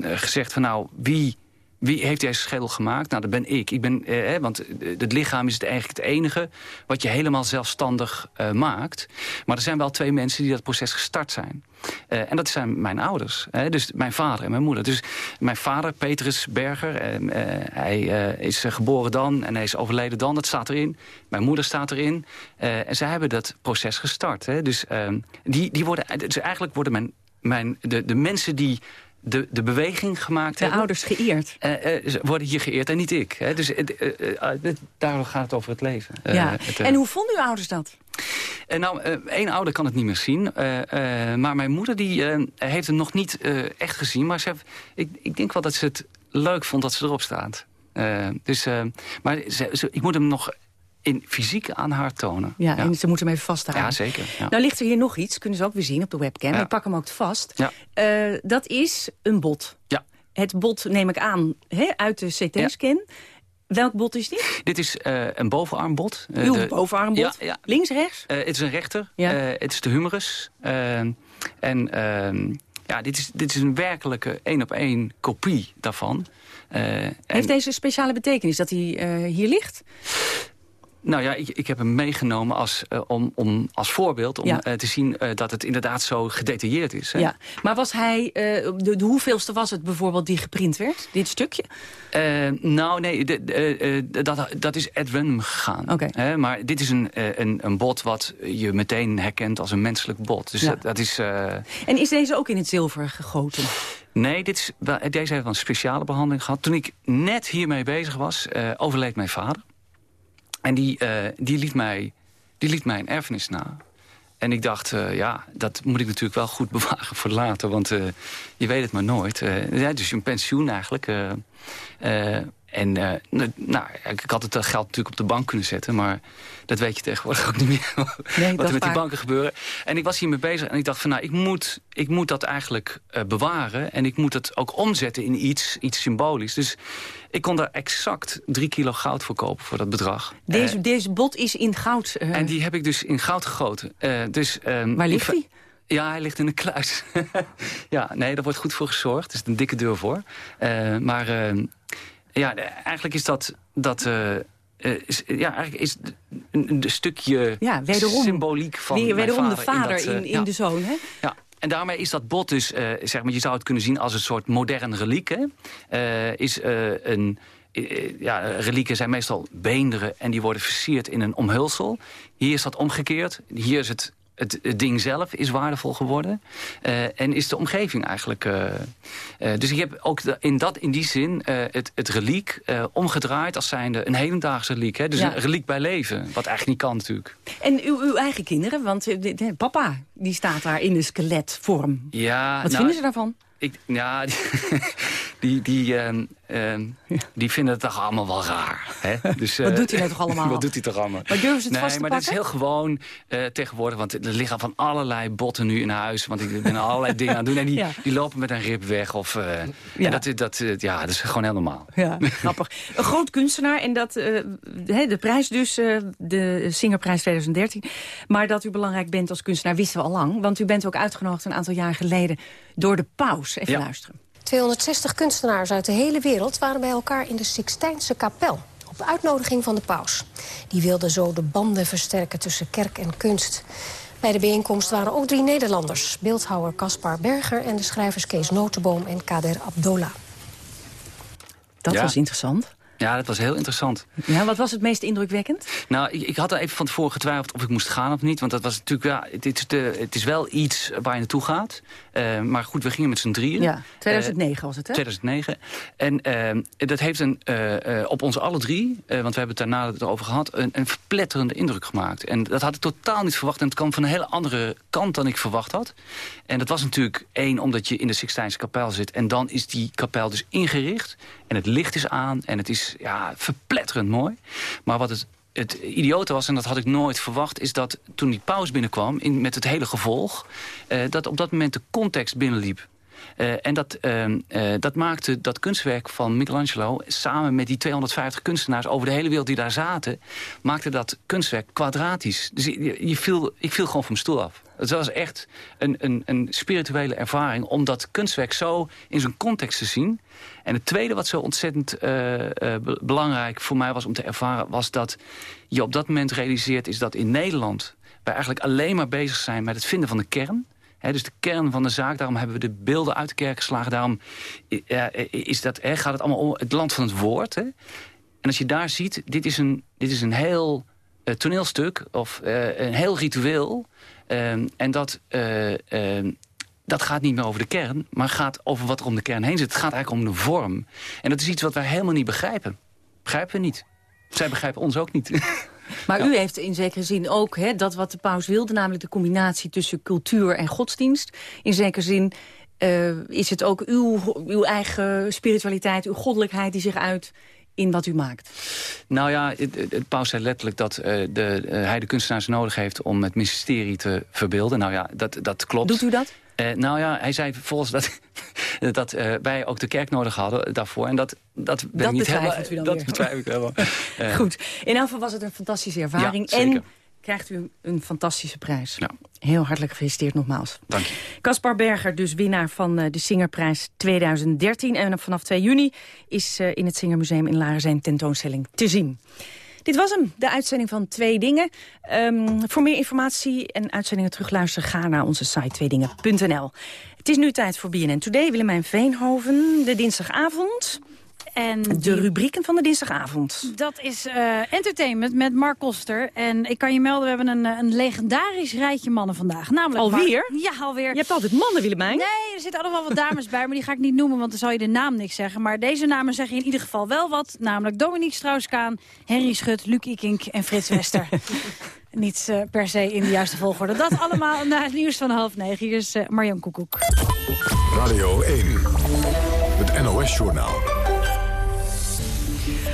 gezegd van nou, wie wie heeft deze schedel gemaakt? Nou, dat ben ik. ik ben, eh, want het lichaam is het eigenlijk het enige wat je helemaal zelfstandig uh, maakt. Maar er zijn wel twee mensen die dat proces gestart zijn. Uh, en dat zijn mijn ouders. Dus mijn vader en mijn moeder. Dus mijn vader, Petrus Berger, uh, hij is geboren dan en hij is overleden dan. Dat staat erin. Mijn moeder staat erin. en zij hebben dat proces gestart. Dus, ehm, die, die worden, dus eigenlijk worden mijn, mijn, de, de mensen die de, de beweging gemaakt de hebben. ouders geëerd. eh, eh, worden hier geëerd en niet ik. Hè? Dus eh, daarom gaat het over het leven. Ja. het, en hoe vonden uw ouders dat? eh, nou, één ouder kan het niet meer zien. maar mijn moeder die, heeft het nog niet echt gezien. Maar ze heeft, ik, ik denk wel dat ze het leuk vond dat ze erop staat. Dus, maar ze, ze- ik moet hem nog in fysiek aan haar tonen. Ja, en ze moeten hem even vasthouden. Ja, zeker. Ja. Nou ligt er hier nog iets, kunnen ze ook weer zien op de webcam. Ja. Ik pak hem ook vast. Ja. Eh, dat is een bot. Ja. Het bot neem ik aan hè, uit de CT-scan. Welk bot is dit? Dit is eh, een bovenarmbod. Eh, Uw de- bovenarmbod? Ja. Links, rechts? Het is een rechter. Ja. Het is de humerus. En ehm, ja, dit is, dit is een werkelijke één op één kopie daarvan. En- Heeft deze speciale betekenis dat hij hier ligt? Nou ja, ik, ik heb hem meegenomen als, eh, om, om, als voorbeeld... om Ja. eh, te zien eh, dat het inderdaad zo gedetailleerd is. Hè? Ja. Maar was hij, de, de hoeveelste was het bijvoorbeeld die geprint werd? Dit stukje? Nou, nee, de, de, dat, dat is at random gegaan. Hè, maar dit is een, een, een bot wat je meteen herkent als een menselijk bot. Dus Ja. dat, dat is... En is deze ook in het zilver gegoten? Nee, dit is, deze heeft een speciale behandeling gehad. Toen ik net hiermee bezig was, overleed mijn vader. En die, eh, die, liet mij, die liet mij een erfenis na. En ik dacht, eh, ja, dat moet ik natuurlijk wel goed bewaren voor later. Want eh, je weet het maar nooit. Ja, dus een pensioen eigenlijk. En eh, nou, ik had het eh, geld natuurlijk op de bank kunnen zetten. Maar dat weet je tegenwoordig ook niet meer. Nee, wat er met die banken gebeuren. En ik was hiermee bezig en ik dacht van nou, ik moet, ik moet dat eigenlijk eh, bewaren. En ik moet het ook omzetten in iets, iets symbolisch. Dus ik kon daar exact drie kilo goud voor kopen voor dat bedrag. Deze, deze bot is in goud. en die heb ik dus in goud gegoten. Dus, ehm, Waar ligt hij? Ja, hij ligt in een kluis. ja, nee, daar wordt goed voor gezorgd. Er is een dikke deur voor. Maar ehm, ja, eigenlijk is dat... dat eh, eh, is, ja, eigenlijk is een, stukje Ja, wederom. symboliek van Weer, wederom de vader eh, in, in ja. de zoon, hè? Ja, en daarmee is dat bot dus, eh, zeg maar, je zou het kunnen zien als een soort modern reliek. Hè? Eh, is eh, een, eh, ja, relieken zijn meestal beenderen en die worden versierd in een omhulsel. Hier is dat omgekeerd. Hier is het, het, het ding zelf is waardevol geworden. Eh, en is de omgeving eigenlijk... eh, eh, dus ik heb ook de- in, dat, in die zin het, het reliek omgedraaid als zijnde een hedendaagse reliek. Hè? Dus Ja. een reliek bij leven, wat eigenlijk niet kan natuurlijk. En uw, uw eigen kinderen, want de- de- papa die staat daar in de skeletvorm. Ja, Wat nou, vinden ze daarvan? Ik, ja, die, die, ehm, ehm, die vinden het toch allemaal wel raar. Hè? Dus, Wat eh, doet hij nou toch allemaal? Wat doet hij toch allemaal? Maar durven ze het nee, vast te maar dit is pakken? heel gewoon eh, tegenwoordig. Want er liggen van allerlei botten nu in huis. Want ik ben allerlei dingen aan het doen. En die, Ja. die lopen met een rib weg. Of, eh, Ja. en dat, dat, eh, ja, dat is gewoon heel normaal. Ja, grappig. Een groot kunstenaar en dat, eh, de prijs dus, eh, de Singerprijs 2013. Maar dat u belangrijk bent als kunstenaar wisten we al lang. Want u bent ook uitgenodigd een aantal jaar geleden door de paus. Even Ja. luisteren. 260 kunstenaars uit de hele wereld waren bij elkaar in de Sixtijnse kapel. Op uitnodiging van de paus. Die wilde zo de banden versterken tussen kerk en kunst. Bij de bijeenkomst waren ook drie Nederlanders. Beeldhouwer Caspar Berger en de schrijvers Kees Notenboom en Kader Abdola. Dat Ja. was interessant. Ja, dat was heel interessant. Ja, wat was het meest indrukwekkend? Nou, ik, ik had er even van tevoren getwijfeld of ik moest gaan of niet. Want dat was natuurlijk, ja, het, is, de, het is wel iets waar je naartoe gaat. Eh, maar goed, we gingen met z'n drieën. Ja, 2009 was het, hè? 2009. En eh, dat heeft een, eh, eh, op ons alle drie, eh, want we hebben het daarna erover gehad... Een, een verpletterende indruk gemaakt. En dat had ik totaal niet verwacht. En het kwam van een hele andere kant dan ik verwacht had. En dat was natuurlijk één, omdat je in de Sixtijnse kapel zit. En dan is die kapel dus ingericht. En het licht is aan. En het is ja, verpletterend mooi. Maar wat het het idiote was, en dat had ik nooit verwacht... is dat toen die paus binnenkwam in, met het hele gevolg... eh, dat op dat moment de context binnenliep. Eh, en dat, ehm, eh, dat maakte dat kunstwerk van Michelangelo... samen met die 250 kunstenaars over de hele wereld die daar zaten... maakte dat kunstwerk kwadratisch. Dus je, je viel, ik viel gewoon van mijn stoel af. Het was echt een, een, een spirituele ervaring... om dat kunstwerk zo in zijn context te zien. En het tweede wat zo ontzettend eh, be- belangrijk voor mij was om te ervaren... was dat je op dat moment realiseert is dat in Nederland... wij eigenlijk alleen maar bezig zijn met het vinden van de kern... Dus de kern van de zaak, daarom hebben we de beelden uit de kerk geslagen. Daarom eh, is dat, hè, gaat het allemaal om het land van het woord. En als je daar ziet, dit is een, dit is een heel eh, toneelstuk of eh, een heel ritueel. Ehm, en dat, eh, ehm, dat gaat niet meer over de kern, maar gaat over wat er om de kern heen zit. Het gaat eigenlijk om de vorm. En dat is iets wat wij helemaal niet begrijpen. Begrijpen we niet. Zij begrijpen ons ook niet. Maar u heeft in zekere zin ook hè, dat wat de paus wilde... namelijk de combinatie tussen cultuur en godsdienst. In zekere zin uh, is het ook uw, uw eigen spiritualiteit, uw goddelijkheid... die zich uit in wat u maakt? Nou ja, het, het paus zei letterlijk dat uh, de, uh, hij de kunstenaars nodig heeft... om het mysterie te verbeelden. Nou ja, dat, dat klopt. Doet u dat? Uh, nou ja, hij zei volgens dat, dat uh, wij ook de kerk nodig hadden daarvoor. En dat, dat ben dat niet helemaal... Dat betwijfel ik wel. Uh, Goed. In elk geval was het een fantastische ervaring. Ja, en krijgt u een fantastische prijs. Ja. Heel hartelijk gefeliciteerd nogmaals. Dank je. Caspar Berger, dus winnaar van de Singerprijs 2013. En vanaf 2 juni is in het Singermuseum in Laren zijn tentoonstelling te zien. Dit was hem, de uitzending van Twee Dingen. Um, voor meer informatie en uitzendingen terugluisteren... ga naar onze site tweedingen.nl. Het is nu tijd voor BNN Today. Willemijn Veenhoven, de dinsdagavond... En de die, rubrieken van de dinsdagavond. Dat is uh, entertainment met Mark Koster. En ik kan je melden, we hebben een, een legendarisch rijtje mannen vandaag. Namelijk alweer? Mark, ja, alweer. Je hebt altijd mannen, Willemijn. Nee, er zitten allemaal wat dames bij, maar die ga ik niet noemen, want dan zal je de naam niks zeggen. Maar deze namen zeggen in ieder geval wel wat. Namelijk Dominique Strauss-Kaan, Henry Schut, Luc Ikink en Frits Wester. niet uh, per se in de juiste volgorde. Dat allemaal na het nieuws van half negen. Hier is uh, Marjan Koekoek. Radio 1, het NOS-journaal.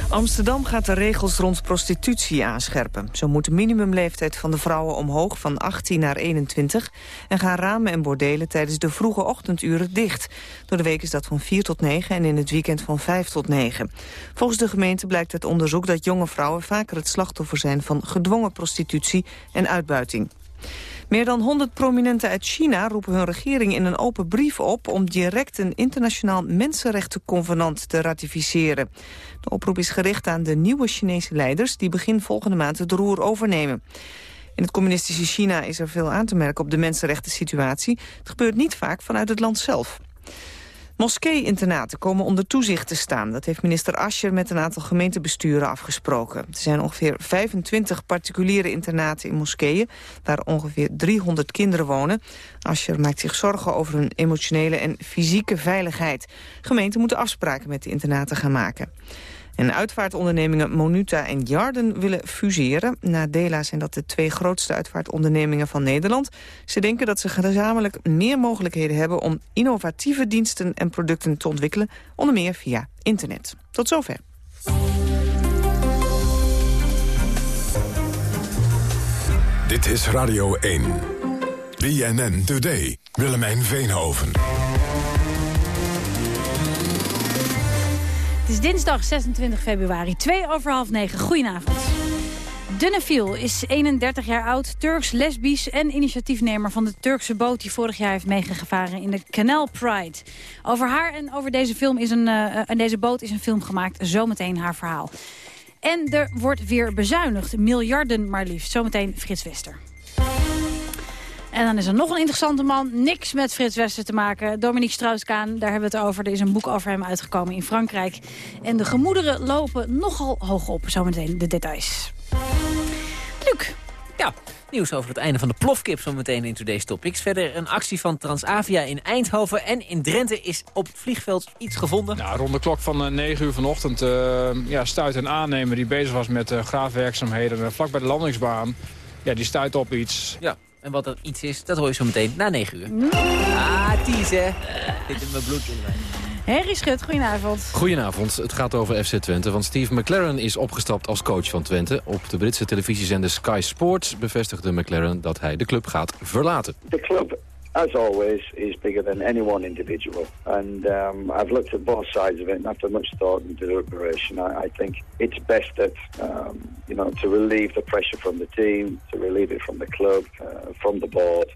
Amsterdam gaat de regels rond prostitutie aanscherpen. Zo moet de minimumleeftijd van de vrouwen omhoog van 18 naar 21... en gaan ramen en bordelen tijdens de vroege ochtenduren dicht. Door de week is dat van 4 tot 9 en in het weekend van 5 tot 9. Volgens de gemeente blijkt uit onderzoek dat jonge vrouwen... vaker het slachtoffer zijn van gedwongen prostitutie en uitbuiting. Meer dan 100 prominenten uit China roepen hun regering in een open brief op... om direct een internationaal mensenrechtenconvenant te ratificeren. De oproep is gericht aan de nieuwe Chinese leiders... die begin volgende maand het roer overnemen. In het communistische China is er veel aan te merken op de mensenrechten situatie. Het gebeurt niet vaak vanuit het land zelf. Moskee-internaten komen onder toezicht te staan. Dat heeft minister Ascher met een aantal gemeentebesturen afgesproken. Er zijn ongeveer 25 particuliere internaten in moskeeën... waar ongeveer 300 kinderen wonen. Ascher maakt zich zorgen over hun emotionele en fysieke veiligheid. Gemeenten moeten afspraken met de internaten gaan maken. En uitvaartondernemingen Monuta en Jarden willen fuseren. Na Dela zijn dat de twee grootste uitvaartondernemingen van Nederland. Ze denken dat ze gezamenlijk meer mogelijkheden hebben... om innovatieve diensten en producten te ontwikkelen, onder meer via internet. Tot zover. Dit is Radio 1. BNN Today. Willemijn Veenhoven. Is dinsdag 26 februari, 2 over half 9. Goedenavond. Dunnefiel is 31 jaar oud, Turks, lesbisch en initiatiefnemer van de Turkse boot... die vorig jaar heeft meegevaren in de Canal Pride. Over haar en over deze, film is een, uh, en deze boot is een film gemaakt. Zometeen haar verhaal. En er wordt weer bezuinigd, miljarden maar liefst. Zometeen Frits Wester. En dan is er nog een interessante man. Niks met Frits Wester te maken. Dominique Strauss-Kaan, daar hebben we het over. Er is een boek over hem uitgekomen in Frankrijk. En de gemoederen lopen nogal hoog op. Zometeen de details. Luc. Ja, nieuws over het einde van de plofkip zometeen in Today's Topics. Verder een actie van Transavia in Eindhoven. En in Drenthe is op het vliegveld iets gevonden. Ja, rond de klok van 9 uur vanochtend uh, ja, stuit een aannemer die bezig was met uh, graafwerkzaamheden... Uh, vlak bij de landingsbaan. Ja, die stuit op iets. Ja. En wat dat iets is, dat hoor je zo meteen na 9 uur. Mm. Ah, tease, hè. Dit is mijn bloed in mij. Harry Schut, goedenavond. Goedenavond. Het gaat over FC Twente, want Steve McLaren is opgestapt als coach van Twente. Op de Britse televisiezender Sky Sports bevestigde McLaren dat hij de club gaat verlaten. De club, as always, is bigger than any one individual. And um, I've looked at both sides of it, and after much thought and deliberation, I, I think it's best that, um, you know, to relieve the pressure from the team, to relieve it from the club, uh, from the board,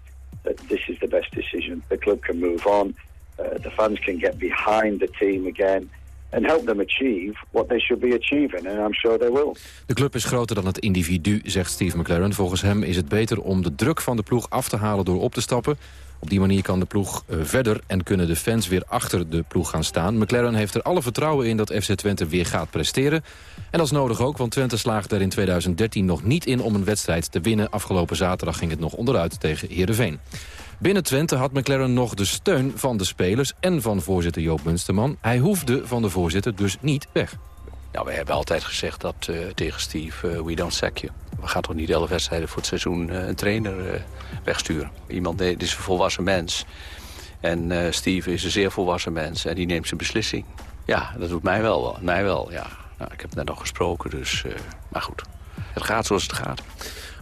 that this is the best decision. The club can move on. Uh, the fans can get behind the team again and help them achieve what they should be achieving. And I'm sure they will. De club is groter dan het individu, zegt Steve McLaren. Volgens hem is het beter om de druk van de ploeg af te halen door op te stappen. Op die manier kan de ploeg uh, verder en kunnen de fans weer achter de ploeg gaan staan. McLaren heeft er alle vertrouwen in dat FC Twente weer gaat presteren. En is nodig ook, want Twente slaagde er in 2013 nog niet in om een wedstrijd te winnen. Afgelopen zaterdag ging het nog onderuit tegen Heerenveen. Binnen Twente had McLaren nog de steun van de spelers en van voorzitter Joop Munsterman. Hij hoefde van de voorzitter dus niet weg. Nou, we hebben altijd gezegd dat uh, tegen Steve, uh, we don't sack you. We gaan toch niet elf wedstrijden voor het seizoen uh, een trainer wegsturen. Iemand is een volwassen mens. En Steve is een zeer volwassen mens en die neemt zijn beslissing. Ja, dat doet mij wel. Mij wel, ja. Nou, ik heb net nog gesproken, dus... maar goed, het gaat zoals het gaat.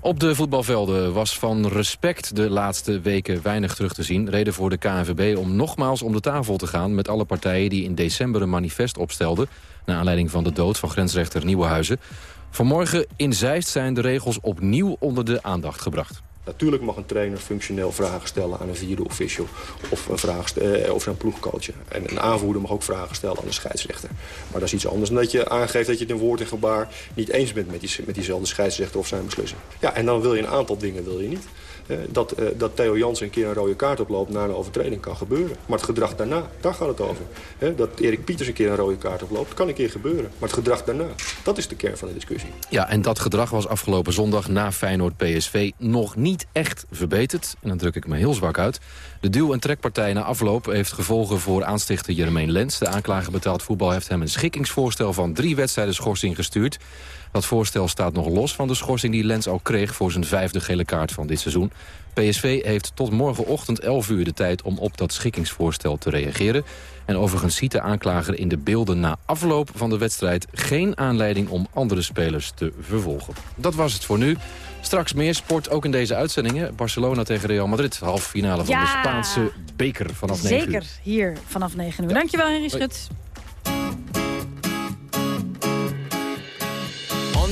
Op de voetbalvelden was van respect de laatste weken weinig terug te zien. Reden voor de KNVB om nogmaals om de tafel te gaan... met alle partijen die in december een manifest opstelden... naar aanleiding van de dood van grensrechter Nieuwenhuizen. Vanmorgen in Zeist zijn de regels opnieuw onder de aandacht gebracht. Natuurlijk mag een trainer functioneel vragen stellen aan een vierde official of, een vraag, eh, of zijn ploegcoach. En een aanvoerder mag ook vragen stellen aan de scheidsrechter. Maar dat is iets anders dan dat je aangeeft dat je het in woord en gebaar niet eens bent met, die, met diezelfde scheidsrechter of zijn beslissing. Ja, en dan wil je een aantal dingen wil je niet. Eh, dat, eh, dat Theo Jans een keer een rode kaart oploopt na een overtreding kan gebeuren. Maar het gedrag daarna, daar gaat het over. dat Erik Pieters een keer een rode kaart oploopt, kan een keer gebeuren. Maar het gedrag daarna, dat is de kern van de discussie. Ja, en dat gedrag was afgelopen zondag na Feyenoord-PSV nog niet echt verbeterd. En dan druk ik me heel zwak uit. De duw- en trekpartij na afloop heeft gevolgen voor aanstichter Jeremeen Lens. De aanklager betaald voetbal heeft hem een schikkingsvoorstel van drie wedstrijden schorsing gestuurd. Dat voorstel staat nog los van de schorsing die Lens al kreeg... voor zijn vijfde gele kaart van dit seizoen. PSV heeft tot morgenochtend 11 uur de tijd om op dat schikkingsvoorstel te reageren. En overigens ziet de aanklager in de beelden na afloop van de wedstrijd... geen aanleiding om andere spelers te vervolgen. Dat was het voor nu. Straks meer sport ook in deze uitzendingen. Barcelona tegen Real Madrid, halve finale van de Spaanse beker vanaf 9 uur. Zeker, hier vanaf 9 uur. Dankjewel Henry Schut.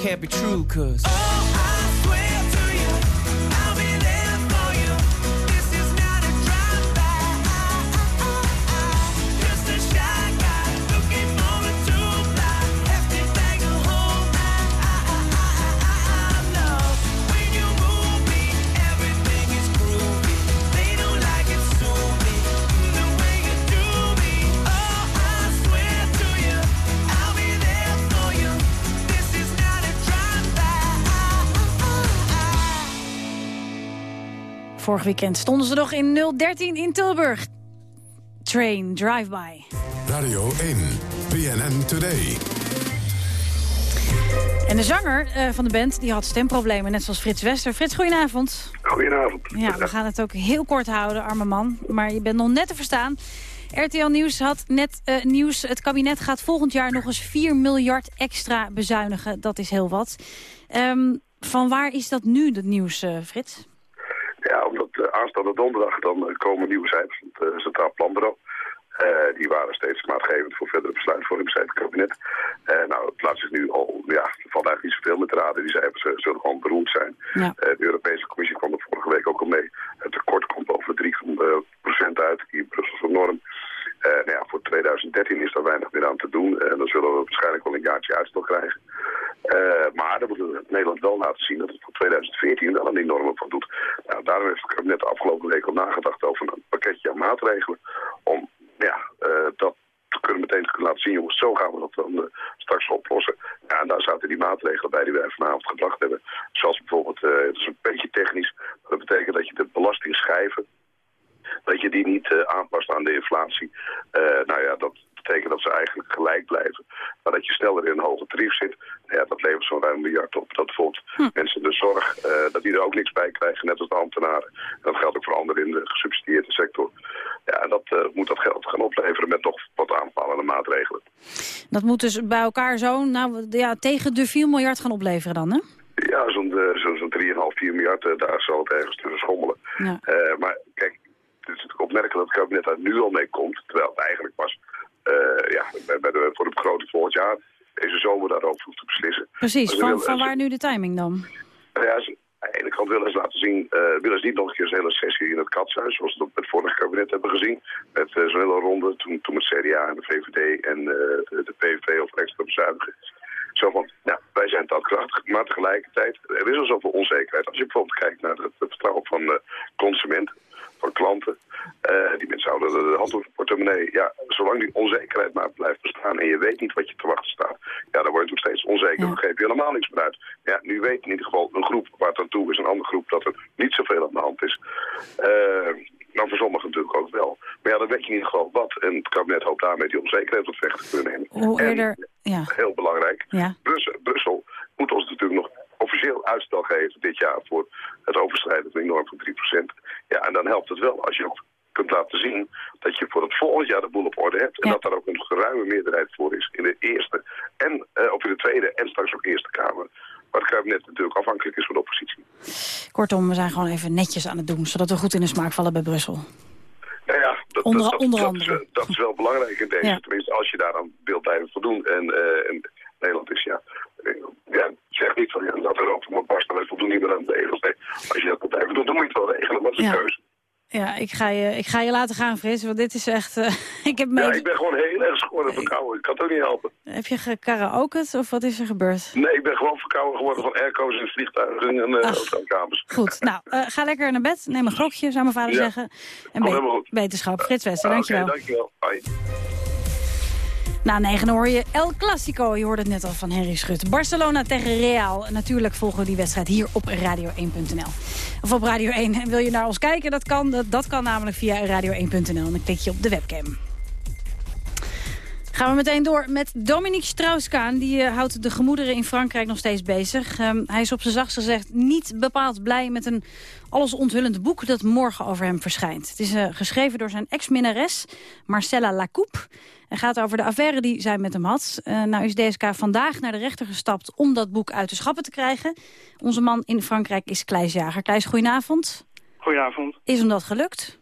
can't be true, cause. Oh, Vorig weekend stonden ze nog in 013 in Tilburg. Train, drive-by. Radio 1, BNN Today. En de zanger uh, van de band die had stemproblemen, net zoals Frits Wester. Frits, goedenavond. Goedenavond. Ja, we gaan het ook heel kort houden, arme man. Maar je bent nog net te verstaan. RTL Nieuws had net uh, nieuws. Het kabinet gaat volgend jaar nog eens 4 miljard extra bezuinigen. Dat is heel wat. Um, van waar is dat nu, dat nieuws, uh, Frits? Ja, omdat uh, aanstaande donderdag dan komen nieuwe cijfers van het Centraal Planbureau. Uh, die waren steeds maatgevend voor verdere besluitvorming bij het kabinet. Uh, nou, het laat zich nu al, ja, er valt eigenlijk niet zoveel met raden. Die cijfers uh, zullen gewoon beroerd zijn. Ja. de Europese Commissie kwam er vorige week ook al mee. Het tekort komt over 3% uit, die Brusselse norm. Nou ja, voor 2013 is daar weinig meer aan te doen. En dan zullen we waarschijnlijk wel een jaartje uitstel krijgen. maar dan moet Nederland wel laten zien dat het voor 2014 wel aan die normen van doet. Nou, daarom heeft het kabinet de afgelopen week al nagedacht over een pakketje aan maatregelen om ja, dat te kunnen meteen te kunnen laten zien, jongens, zo gaan we dat dan straks oplossen. Ja, en daar zaten die maatregelen bij die wij vanavond gebracht hebben. Zoals bijvoorbeeld, uh, het is een beetje technisch, maar dat betekent dat je de belastingschijven, dat je die niet aanpast aan de inflatie. nou ja, dat betekent dat ze eigenlijk gelijk blijven. Maar dat je sneller in een hoger tarief zit, nou ja, dat levert zo'n ruim miljard op. Dat bijvoorbeeld hm. mensen de zorg, dat die er ook niks bij krijgen, net als de ambtenaren. dat geldt ook voor anderen in de gesubsidieerde sector. Ja, dat uh, moet dat geld gaan opleveren met nog wat aanpalende maatregelen. Dat moet dus bij elkaar zo nou, ja, tegen de 4 miljard gaan opleveren dan, hè? Ja, zo'n zo, zo 3,5, 4 miljard, daar zal het ergens tussen schommelen. Ja. Uh, maar kijk, het is natuurlijk opmerkelijk dat het kabinet daar nu al mee komt. Terwijl het eigenlijk pas ja, bij, de, voor het grote volgend jaar deze zomer daarover hoeft te beslissen. Precies, van, van waar nu de timing dan? Nou ja, aan de ene kant willen ze laten zien, uh, willen ze niet nog een keer zo'n hele sessie in het katshuis, zoals we dat met het vorige kabinet hebben gezien. Met uh, zo'n hele ronde, toen, toen met CDA en de VVD en de, de PVV over extra bezuinigen. Zo van, ja, wij zijn daadkrachtig, maar tegelijkertijd, er is al zoveel onzekerheid. Als je bijvoorbeeld kijkt naar het, het vertrouwen van consumenten, van klanten. Uh, die mensen houden de hand op de portemonnee. Ja, zolang die onzekerheid maar blijft bestaan en je weet niet wat je te wachten staat, ja, dan word je nog steeds onzeker. Dan geef je helemaal niks meer uit. Ja, nu weet in ieder geval een groep waar het aan toe is, een andere groep dat er niet zoveel aan de hand is. Uh, nou, voor sommigen natuurlijk ook wel. Maar ja, dan weet je in ieder geval wat. En het kabinet hoopt daarmee die onzekerheid tot weg te kunnen nemen. Hoe eerder, en, ja. heel belangrijk, ja. Brussel, Brussel moet ons natuurlijk nog officieel uitstel geven dit jaar voor het overschrijden van die norm van 3%. Ja, en dan helpt het wel als je ook kunt laten zien dat je voor het volgend jaar de boel op orde hebt. En Ja. dat daar ook een geruime meerderheid voor is in de Eerste en eh, of in de Tweede en straks ook Eerste Kamer. Waar het kabinet natuurlijk afhankelijk is van de oppositie. Kortom, we zijn gewoon even netjes aan het doen... zodat we goed in de smaak vallen bij Brussel. Nou ja, dat, Onder- dat, dat, onder dat is, andere. eh, dat is wel belangrijk in deze. Ja. Tenminste, als je daaraan wilt blijven voldoen. En, eh, en Nederland is ja... eh, ja, zeg niet van ja, dat Europa moet barsten, wij voldoen niet meer aan de regels. Nee, als je dat moet blijven doen, dan moet je het wel regelen. Dat is een Ja. keuze. Ja, ik ga je, ik ga je laten gaan, Frits, want dit is echt... eh, ik heb. Ja, ik ben gewoon heel erg schoon en verkouden. Ik kan het ook niet helpen. heb je gekaraoked of wat is er gebeurd? Nee, ik ben gewoon verkouden geworden van airco's in vliegtuigen en uh, hotelkamers. Goed, nou, eh, ga lekker naar bed. Neem een grokje, zou mijn vader Ja. zeggen. En be- helemaal goed. wetenschap. Frits Wester, Ah, dankjewel. Dankjewel. Bye. Na negen hoor je El Clasico. Je hoorde het net al van Henry Schut. Barcelona tegen Real. Natuurlijk volgen we die wedstrijd hier op radio1.nl. Of op Radio 1. En wil je naar ons kijken? Dat kan, dat, dat kan namelijk via radio1.nl. En dan klik je op de webcam. Gaan we meteen door met Dominique Strauss-Kaan. Die eh, houdt de gemoederen in Frankrijk nog steeds bezig. Ehm, hij is op zijn zachtst gezegd niet bepaald blij met een allesonthullend boek... dat morgen over hem verschijnt. Het is eh, geschreven door zijn ex-minnares Marcella Lacoupe. En gaat over de affaire die zij met hem had. Eh, nou is DSK vandaag naar de rechter gestapt om dat boek uit de schappen te krijgen. Onze man in Frankrijk is Kleis Jager. Kleis, goedenavond. Goedenavond. Is hem dat gelukt?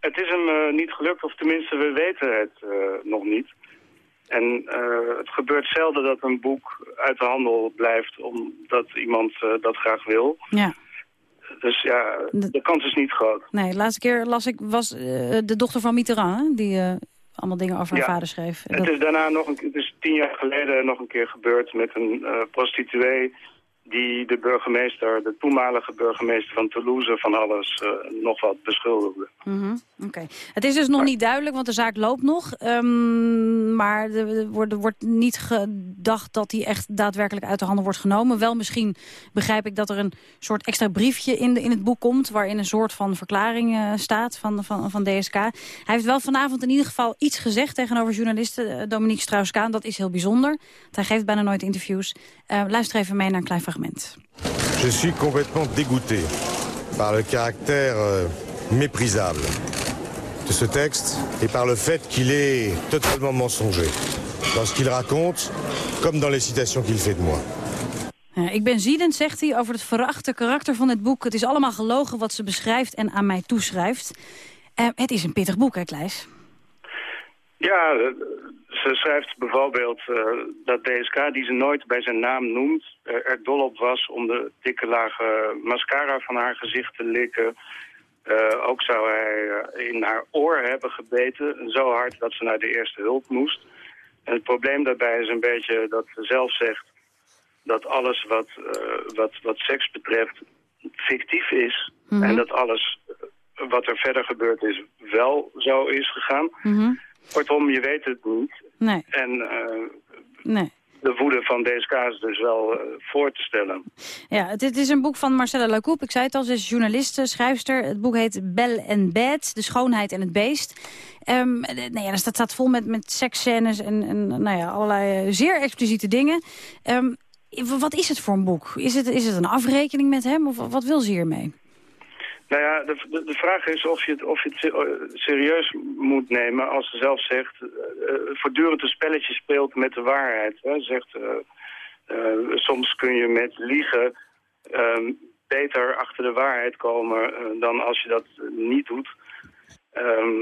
Het is hem niet gelukt, of tenminste we weten het nog niet. En eh, het gebeurt zelden dat een boek uit de handel blijft omdat iemand eh, dat graag wil. Ja. Dus ja, de kans is niet groot. Nee, de laatste keer las ik, was eh, de dochter van Mitterrand... Hè, die allemaal dingen over haar Ja. vader schreef. En Het dat- is daarna nog een, het is tien jaar geleden nog een keer gebeurd met een prostituee die de burgemeester, de toenmalige burgemeester van Toulouse, van alles uh, nog wat beschuldigde. Mm Oké. Het is dus nog niet duidelijk, want de zaak loopt nog. Um, maar er wordt, er wordt niet gedacht dat hij echt daadwerkelijk uit de handen wordt genomen. Wel misschien begrijp ik dat er een soort extra briefje in, de, in het boek komt... waarin een soort van verklaring uh, staat van, van, van DSK. Hij heeft wel vanavond in ieder geval iets gezegd tegenover journalisten. Uh, Dominique Strauss-Kaan, dat is heel bijzonder. hij geeft bijna nooit interviews. luister even mee naar een klein fragment. Je suis complètement dégoûté par le caractère euh, méprisable de ce texte et par le fait qu'il est totalement mensonger dans ce qu'il raconte, comme dans les citations qu'il fait de moi. Ja, ik ben ziedend, zegt hij, over het verachte karakter van het boek. Het is allemaal gelogen wat ze beschrijft en aan mij toeschrijft. Uh, het is een pittig boek, hè, Kleis? Ja, ze schrijft bijvoorbeeld uh, dat DSK, die ze nooit bij zijn naam noemt... Uh, er dol op was om de dikke lage mascara van haar gezicht te likken. Uh, ook zou hij in haar oor hebben gebeten, zo hard dat ze naar de eerste hulp moest. En het probleem daarbij is een beetje dat ze zelf zegt dat alles wat, wat, wat seks betreft fictief is. Mm -hmm. En dat alles wat er verder gebeurd is wel zo is gegaan. Mm -hmm. Kortom, je weet het niet. Nee. En uh, nee. de woede van DSK is dus wel uh, voor te stellen. Ja, het, het, is een boek van Marcella Lacoupe. Ik zei het al, ze is journaliste, schrijfster. Het boek heet Belle and Bad, De Schoonheid en het Beest. Um, nou ja, dat staat vol met, met seksscènes en, en nou ja, allerlei zeer expliciete dingen. Um, wat is het voor een boek? Is het, is het een afrekening met hem of wat wil ze hiermee? Nou ja, de, de, vraag is of je, het, of het serieus moet nemen als ze zelf zegt... Uh, voortdurend een spelletje speelt met de waarheid. Hè. Zegt, soms kun je met liegen ehm, beter achter de waarheid komen dan als je dat niet doet.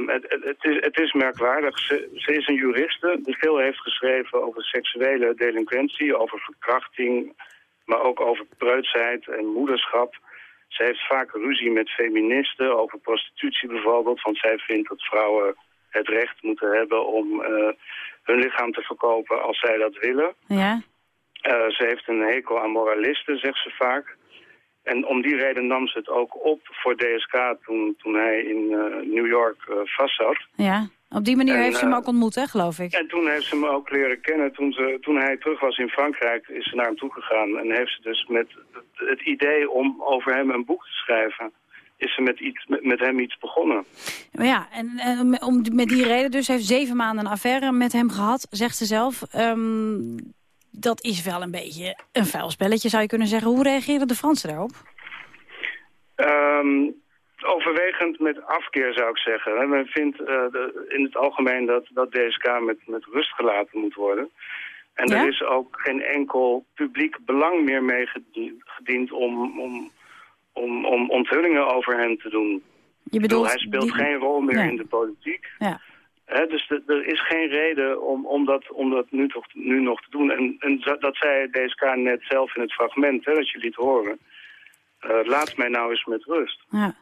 Het, het, het, is, het is merkwaardig. Ze, ze is een juriste die veel heeft geschreven over seksuele delinquentie, over verkrachting... maar ook over preutsheid en moederschap... Ze heeft vaak ruzie met feministen over prostitutie bijvoorbeeld. Want zij vindt dat vrouwen het recht moeten hebben om uh, hun lichaam te verkopen als zij dat willen. Ja. Uh, ze heeft een hekel aan moralisten, zegt ze vaak. En om die reden nam ze het ook op voor DSK toen, toen hij in uh, New York vastzat. Ja. Op die manier en, heeft ze hem ook ontmoet, hè, geloof ik. En toen heeft ze hem ook leren kennen. Toen, ze, toen hij terug was in Frankrijk is ze naar hem toegegaan. En heeft ze dus met het idee om over hem een boek te schrijven... is ze met, iets, met, met hem iets begonnen. Ja, en, en om, met die reden dus heeft zeven maanden een affaire met hem gehad, zegt ze zelf. Um, dat is wel een beetje een vuil spelletje, zou je kunnen zeggen. Hoe reageren de Fransen daarop? Um, overwegend met afkeer zou ik zeggen. Men vindt de, in het algemeen dat, dat DSK met, met rust gelaten moet worden. En ja? er is ook geen enkel publiek belang meer mee gediend om, om, om, om onthullingen over hem te doen. Je bedoelt, hij speelt die... geen rol meer in de politiek. Ja. He, dus de, er is geen reden om, om dat, om dat nu, toch, nu nog te doen. En, en dat zei DSK net zelf in het fragment, hè, dat je liet horen. Uh, laat mij nou eens met rust. Ja.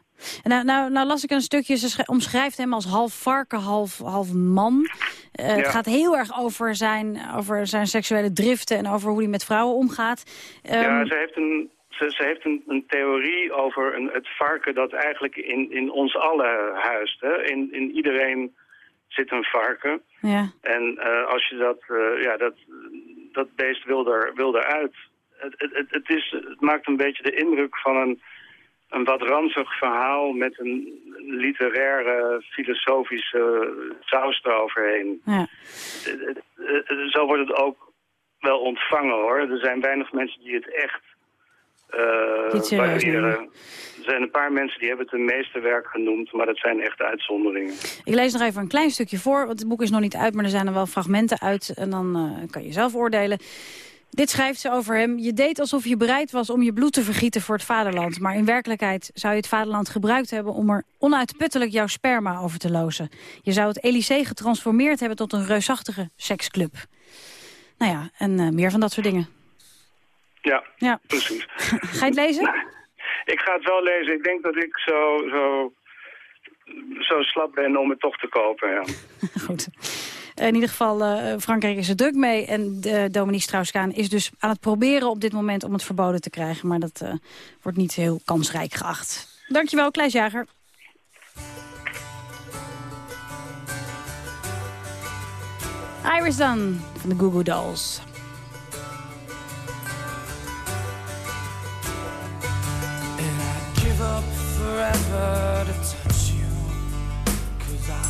Nou, nou, nou, las ik een stukje, ze omschrijft hem als half varken, half, half man. Uh, ja. Het gaat heel erg over zijn, over zijn seksuele driften en over hoe hij met vrouwen omgaat. Um, ja, ze heeft een, ze, ze heeft een, een theorie over een, het varken dat eigenlijk in, in ons allen huist. Hè? In, in iedereen zit een varken. Ja. En uh, als je dat, uh, ja, dat, dat beest wil, er, wil eruit. Het, het, het, is, het maakt een beetje de indruk van een een wat ranzig verhaal met een literaire, filosofische saus eroverheen. Ja. Zo wordt het ook wel ontvangen hoor. Er zijn weinig mensen die het echt uh, waarderen. Er zijn een paar mensen die hebben het een meesterwerk genoemd, maar dat zijn echt uitzonderingen. Ik lees nog even een klein stukje voor, want het boek is nog niet uit, maar er zijn er wel fragmenten uit en dan uh, kan je zelf oordelen. Dit schrijft ze over hem. Je deed alsof je bereid was om je bloed te vergieten voor het vaderland. Maar in werkelijkheid zou je het vaderland gebruikt hebben... om er onuitputtelijk jouw sperma over te lozen. Je zou het Elysée getransformeerd hebben tot een reusachtige seksclub. Nou ja, en uh, meer van dat soort dingen. Ja, ja. precies. Ga je het lezen? Nou, ik ga het wel lezen. Ik denk dat ik zo, zo, zo slap ben om het toch te kopen, ja. Goed. In ieder geval, Frankrijk is er druk mee. En Dominique Strauss-Kaan is dus aan het proberen op dit moment om het verboden te krijgen. Maar dat wordt niet heel kansrijk geacht. Dankjewel, Kleis Jager. Iris Dunn van de Goo Goo Dolls. forever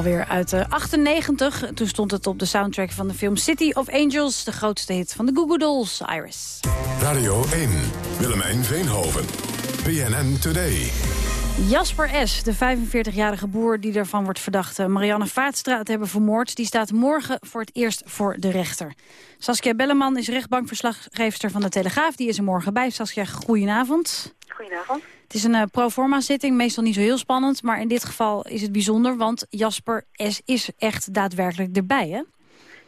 Alweer uit de 98. Toen stond het op de soundtrack van de film City of Angels. De grootste hit van de Goo Goo Dolls, Iris. Radio 1, Willemijn Veenhoven. PNN Today. Jasper S., de 45-jarige boer die ervan wordt verdacht... eh, Marianne Vaatstra te hebben vermoord... die staat morgen voor het eerst voor de rechter. Saskia Belleman is rechtbankverslaggeefster van de Telegraaf. Die is er morgen bij. Saskia, goedenavond. Goedenavond. Het is een eh, proforma-zitting, meestal niet zo heel spannend... maar in dit geval is het bijzonder, want Jasper S. is echt daadwerkelijk erbij, hè?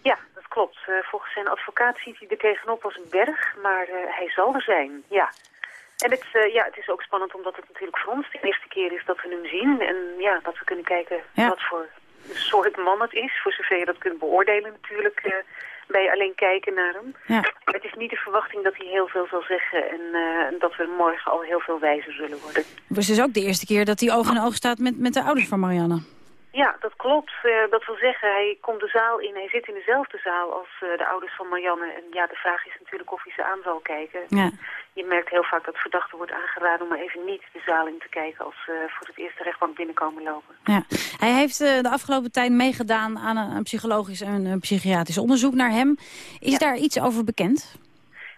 Ja, dat klopt. Eh, volgens zijn advocaat ziet hij er tegenop als een berg, maar eh, hij zal er zijn, ja. En het, ja, het is ook spannend omdat het natuurlijk voor ons de eerste keer is dat we hem zien. En ja, dat we kunnen kijken Ja. wat voor soort man het is. Voor zover je dat kunt beoordelen natuurlijk bij alleen kijken naar hem. Ja. Het is niet de verwachting dat hij heel veel zal zeggen en eh, dat we morgen al heel veel wijzer zullen worden. Dus het is ook de eerste keer dat hij oog in oog staat met, met de ouders van Marianne. Ja, dat klopt. Eh, dat wil zeggen, hij komt de zaal in, hij zit in dezelfde zaal als eh, de ouders van Marianne. En ja, de vraag is natuurlijk of hij ze aan zal kijken. Ja. Je merkt heel vaak dat verdachten wordt aangeraden om maar even niet de zaal in te kijken als ze voor het eerst de rechtbank binnenkomen lopen. Ja. Hij heeft eh, de afgelopen tijd meegedaan aan een, een psychologisch en een psychiatrisch onderzoek naar hem. Is daar iets over bekend?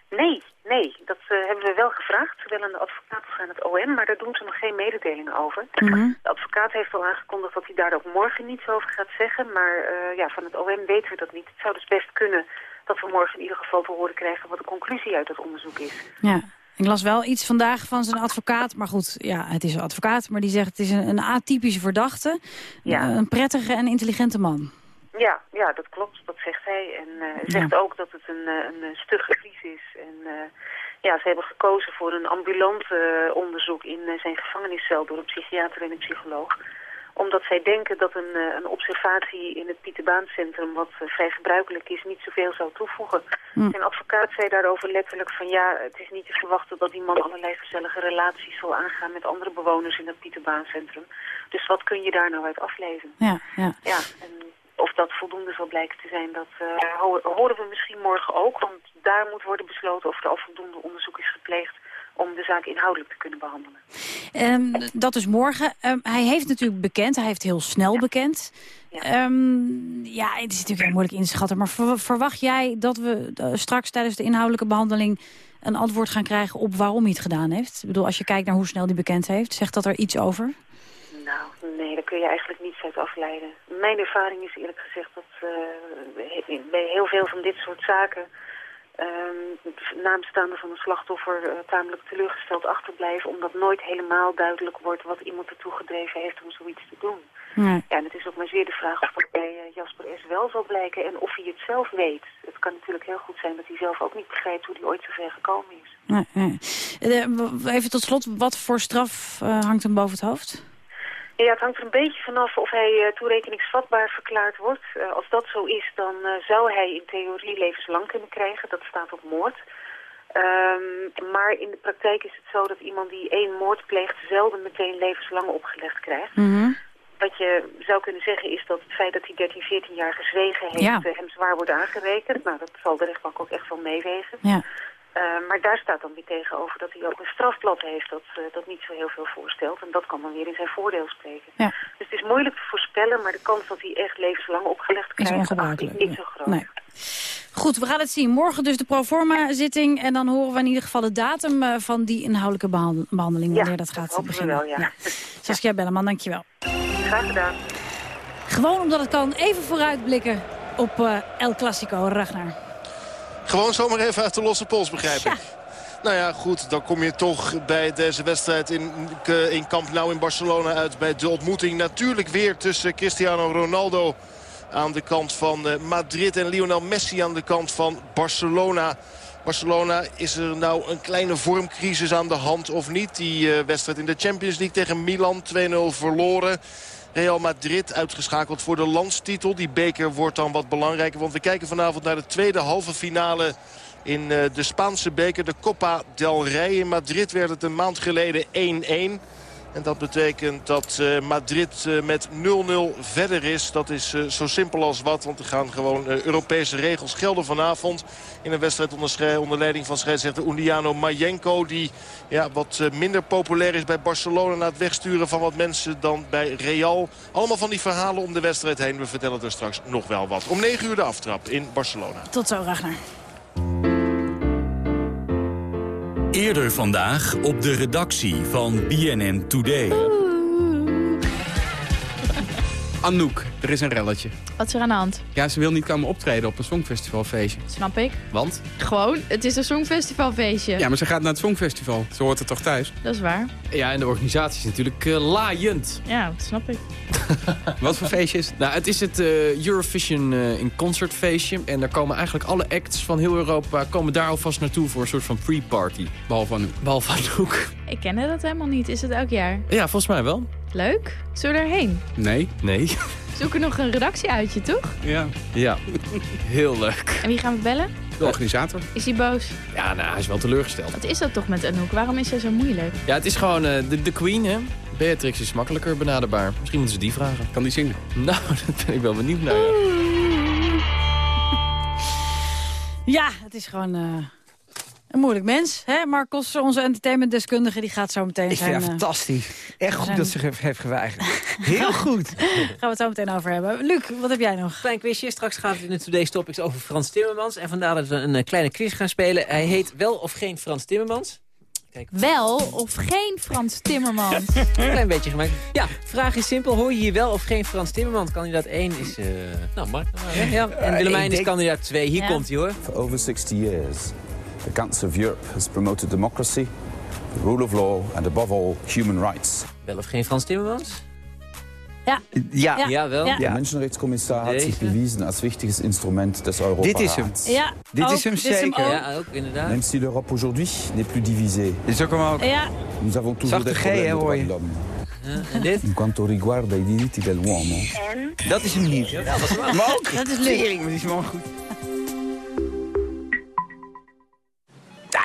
Nee, Nee, dat eh, hebben we wel gevraagd, zowel aan de advocaat als aan het OM, maar daar doen ze nog geen mededelingen over. Mhm. De advocaat heeft al aangekondigd dat hij daar ook morgen niets over gaat zeggen, maar eh, ja, van het OM weten we dat niet. Het zou dus best kunnen dat we morgen in ieder geval te horen krijgen wat de conclusie uit dat onderzoek is. Ja. Ik las wel iets vandaag van zijn advocaat. Maar goed, ja, het is een advocaat. Maar die zegt het is een, een atypische verdachte. Ja. Een prettige en intelligente man. Ja, ja, dat klopt. Dat zegt hij. En hij zegt ook dat het een, eh, een eh, stugge vries is. En ja, ze hebben gekozen voor een ambulant onderzoek in zijn gevangeniscel door een psychiater en een psycholoog omdat zij denken dat een, een observatie in het Pieterbaancentrum, wat vrij gebruikelijk is, niet zoveel zou toevoegen. Hm. Zijn advocaat zei daarover letterlijk van ja, het is niet te verwachten dat die man allerlei gezellige relaties zal aangaan met andere bewoners in het Pieterbaancentrum. Dus wat kun je daar nou uit aflezen? Ja, ja. Ja, en of dat voldoende zal blijken te zijn, dat eh, ho- horen we misschien morgen ook. Want daar moet worden besloten of er al voldoende onderzoek is gepleegd om de zaak inhoudelijk te kunnen behandelen. Ehm, dat is morgen. Ehm, hij heeft natuurlijk bekend. Hij heeft heel snel bekend. Ehm, ja, het is natuurlijk heel moeilijk in te schatten. Maar ver- verwacht jij dat we eh, straks tijdens de inhoudelijke behandeling... een antwoord gaan krijgen op waarom hij het gedaan heeft? Ik bedoel, als je kijkt naar hoe snel hij bekend heeft... zegt dat er iets over? Nou, nee, daar kun je eigenlijk niets uit afleiden. Mijn ervaring is eerlijk gezegd dat eh, bij heel veel van dit soort zaken... ehm nabestaanden van een slachtoffer eh, tamelijk teleurgesteld achterblijven... omdat nooit helemaal duidelijk wordt wat iemand ertoe gedreven heeft om zoiets te doen. Nee. Ja, en het is ook maar zeer de vraag of dat bij eh, Jasper S. wel zal blijken en of hij het zelf weet. Het kan natuurlijk heel goed zijn dat hij zelf ook niet begrijpt hoe hij ooit zover gekomen is. Nee, nee. W- Even tot slot, wat voor straf hangt hem boven het hoofd? Ja, het hangt er een beetje vanaf of hij eh, toerekeningsvatbaar verklaard wordt. Eh, als dat zo is, dan eh, zou hij in theorie levenslang kunnen krijgen. Dat staat op moord. Ehm, maar in de praktijk is het zo dat iemand die één moord pleegt... zelden meteen levenslang opgelegd krijgt. Wat je zou kunnen zeggen is dat het feit dat hij 13, 14 jaar gezwegen heeft... Ja. hem zwaar wordt aangerekend. Nou, dat zal de rechtbank ook echt wel meewegen. Ja. Eh, maar daar staat dan weer tegenover dat hij ook een strafblad heeft dat, eh, dat niet zo heel veel voorstelt. En dat kan dan weer in zijn voordeel spreken. Ja. Dus het is moeilijk te voorspellen, maar de kans dat hij echt levenslang opgelegd Is krijgt, ik ongebruikelijk. niet zo groot. Nee. Goed, we gaan het zien. Morgen dus de proforma-zitting. En dan horen we in ieder geval de datum eh, van die inhoudelijke behand- behandeling. Wanneer dat gaat we beginnen. wel, ja. Saskia Belleman, dankjewel. Graag gedaan. Gewoon omdat het kan, even vooruitblikken op eh, El Clasico, Ragnar. Gewoon zomaar even uit de losse pols, begrijp ik. Nou ja, goed, dan kom je toch bij deze wedstrijd in, in Camp Nou in Barcelona uit... bij de ontmoeting natuurlijk weer tussen Cristiano Ronaldo aan de kant van eh, Madrid... en Lionel Messi aan de kant van Barcelona. Barcelona, is er nou een kleine vormcrisis aan de hand of niet? Die eh, wedstrijd in de Champions League tegen Milan 2-0 verloren... Real Madrid uitgeschakeld voor de landstitel. Die beker wordt dan wat belangrijker. Want we kijken vanavond naar de tweede halve finale in eh, de Spaanse beker. De Copa del Rey. In Madrid werd het een maand geleden 1-1. En dat betekent dat eh, Madrid eh, met 0-0 verder is. Dat is eh, zo simpel als wat. Want er gaan gewoon Europese regels gelden vanavond. In een wedstrijd onder, onder leiding van scheidsrechter Uniano Majenko. Die ja, wat minder populair is bij Barcelona. Na het wegsturen van wat mensen dan bij Real. Allemaal van die verhalen om de wedstrijd heen. We vertellen er straks nog wel wat. Om 9 uur de aftrap in Barcelona. Tot zo, Ragnar. Eerder vandaag op de redactie van BNN Today. Anouk, er is een relletje. Wat is er aan de hand? Ja, ze wil niet komen optreden op een songfestivalfeestje. Snap ik. Want? Gewoon, het is een songfestivalfeestje. Ja, maar ze gaat naar het songfestival. Ze hoort er toch thuis? Dat is waar. Ja, en de organisatie is natuurlijk eh, laaiend. Ja, dat snap ik. Wat voor feestje is het? Nou, het is het eh, Eurovision eh, in concert feestje. En daar komen eigenlijk alle acts van heel Europa komen daar alvast naartoe voor een soort van pre-party. Behalve Anouk. Behalve Anouk. Ik ken dat helemaal niet. Is het elk jaar? Ja, volgens mij wel. Leuk. Zullen we erheen? Nee. Nee. Zoeken nog een redactieuitje, toch? Ja. Ja, heel leuk. En wie gaan we bellen? De organisator. Is hij boos? Ja, nou, hij is wel teleurgesteld. Wat is dat toch met Anouk? Waarom is zij zo moeilijk? Ja, het is gewoon eh, de, de queen, hè. Beatrix is makkelijker benaderbaar. Misschien moeten ze die vragen. Kan die zingen? Nou, dat ben ik wel benieuwd naar, ja. Ja, het is gewoon eh, Een moeilijk mens, hè? Marcos, onze entertainmentdeskundige, die gaat zo meteen Ik zijn... vind het eh, fantastisch. Echt goed zijn- dat ze zich heeft geweigerd. Heel goed. gaan we het zo meteen over hebben. Luc, wat heb jij nog? Klein quizje. Straks gaat het in de Today's Topics over Frans Timmermans. En vandaar dat we een eh, kleine quiz gaan spelen. Hij heet wel of geen Frans Timmermans. Kijk. Wel of geen Frans Timmermans? Een klein beetje gemaakt. Ja, vraag is simpel. Hoor je hier wel of geen Frans Timmermans? Kandidaat 1 is... eh nou, Mark. Ja. En Willemijn ik is kandidaat 2. Hier Ja. komt hij hoor. For over 60 years, the Council of Europe has promoted democracy, the rule of law and above all human rights. Wel of geen Frans Timmermans? Ja. Ja, Jawel. Der Menschenrechtskommissar hat sich bewiesen als wichtiges Instrument des Europarats. Dit is hem. Ja, Dit ook, is hem dit is hem zeker. ook. Ja, ook inderdaad. Même si l'Europe aujourd'hui n'est plus divisée. Dit is ook hem ook. Ja. Nous avons toujours des problèmes de droits de en dit? In quanto riguarda i diritti dell'uomo. Dat is hem niet. Ja, was hem ook. Maar ook. Dat is leuk. Maar die is wel goed.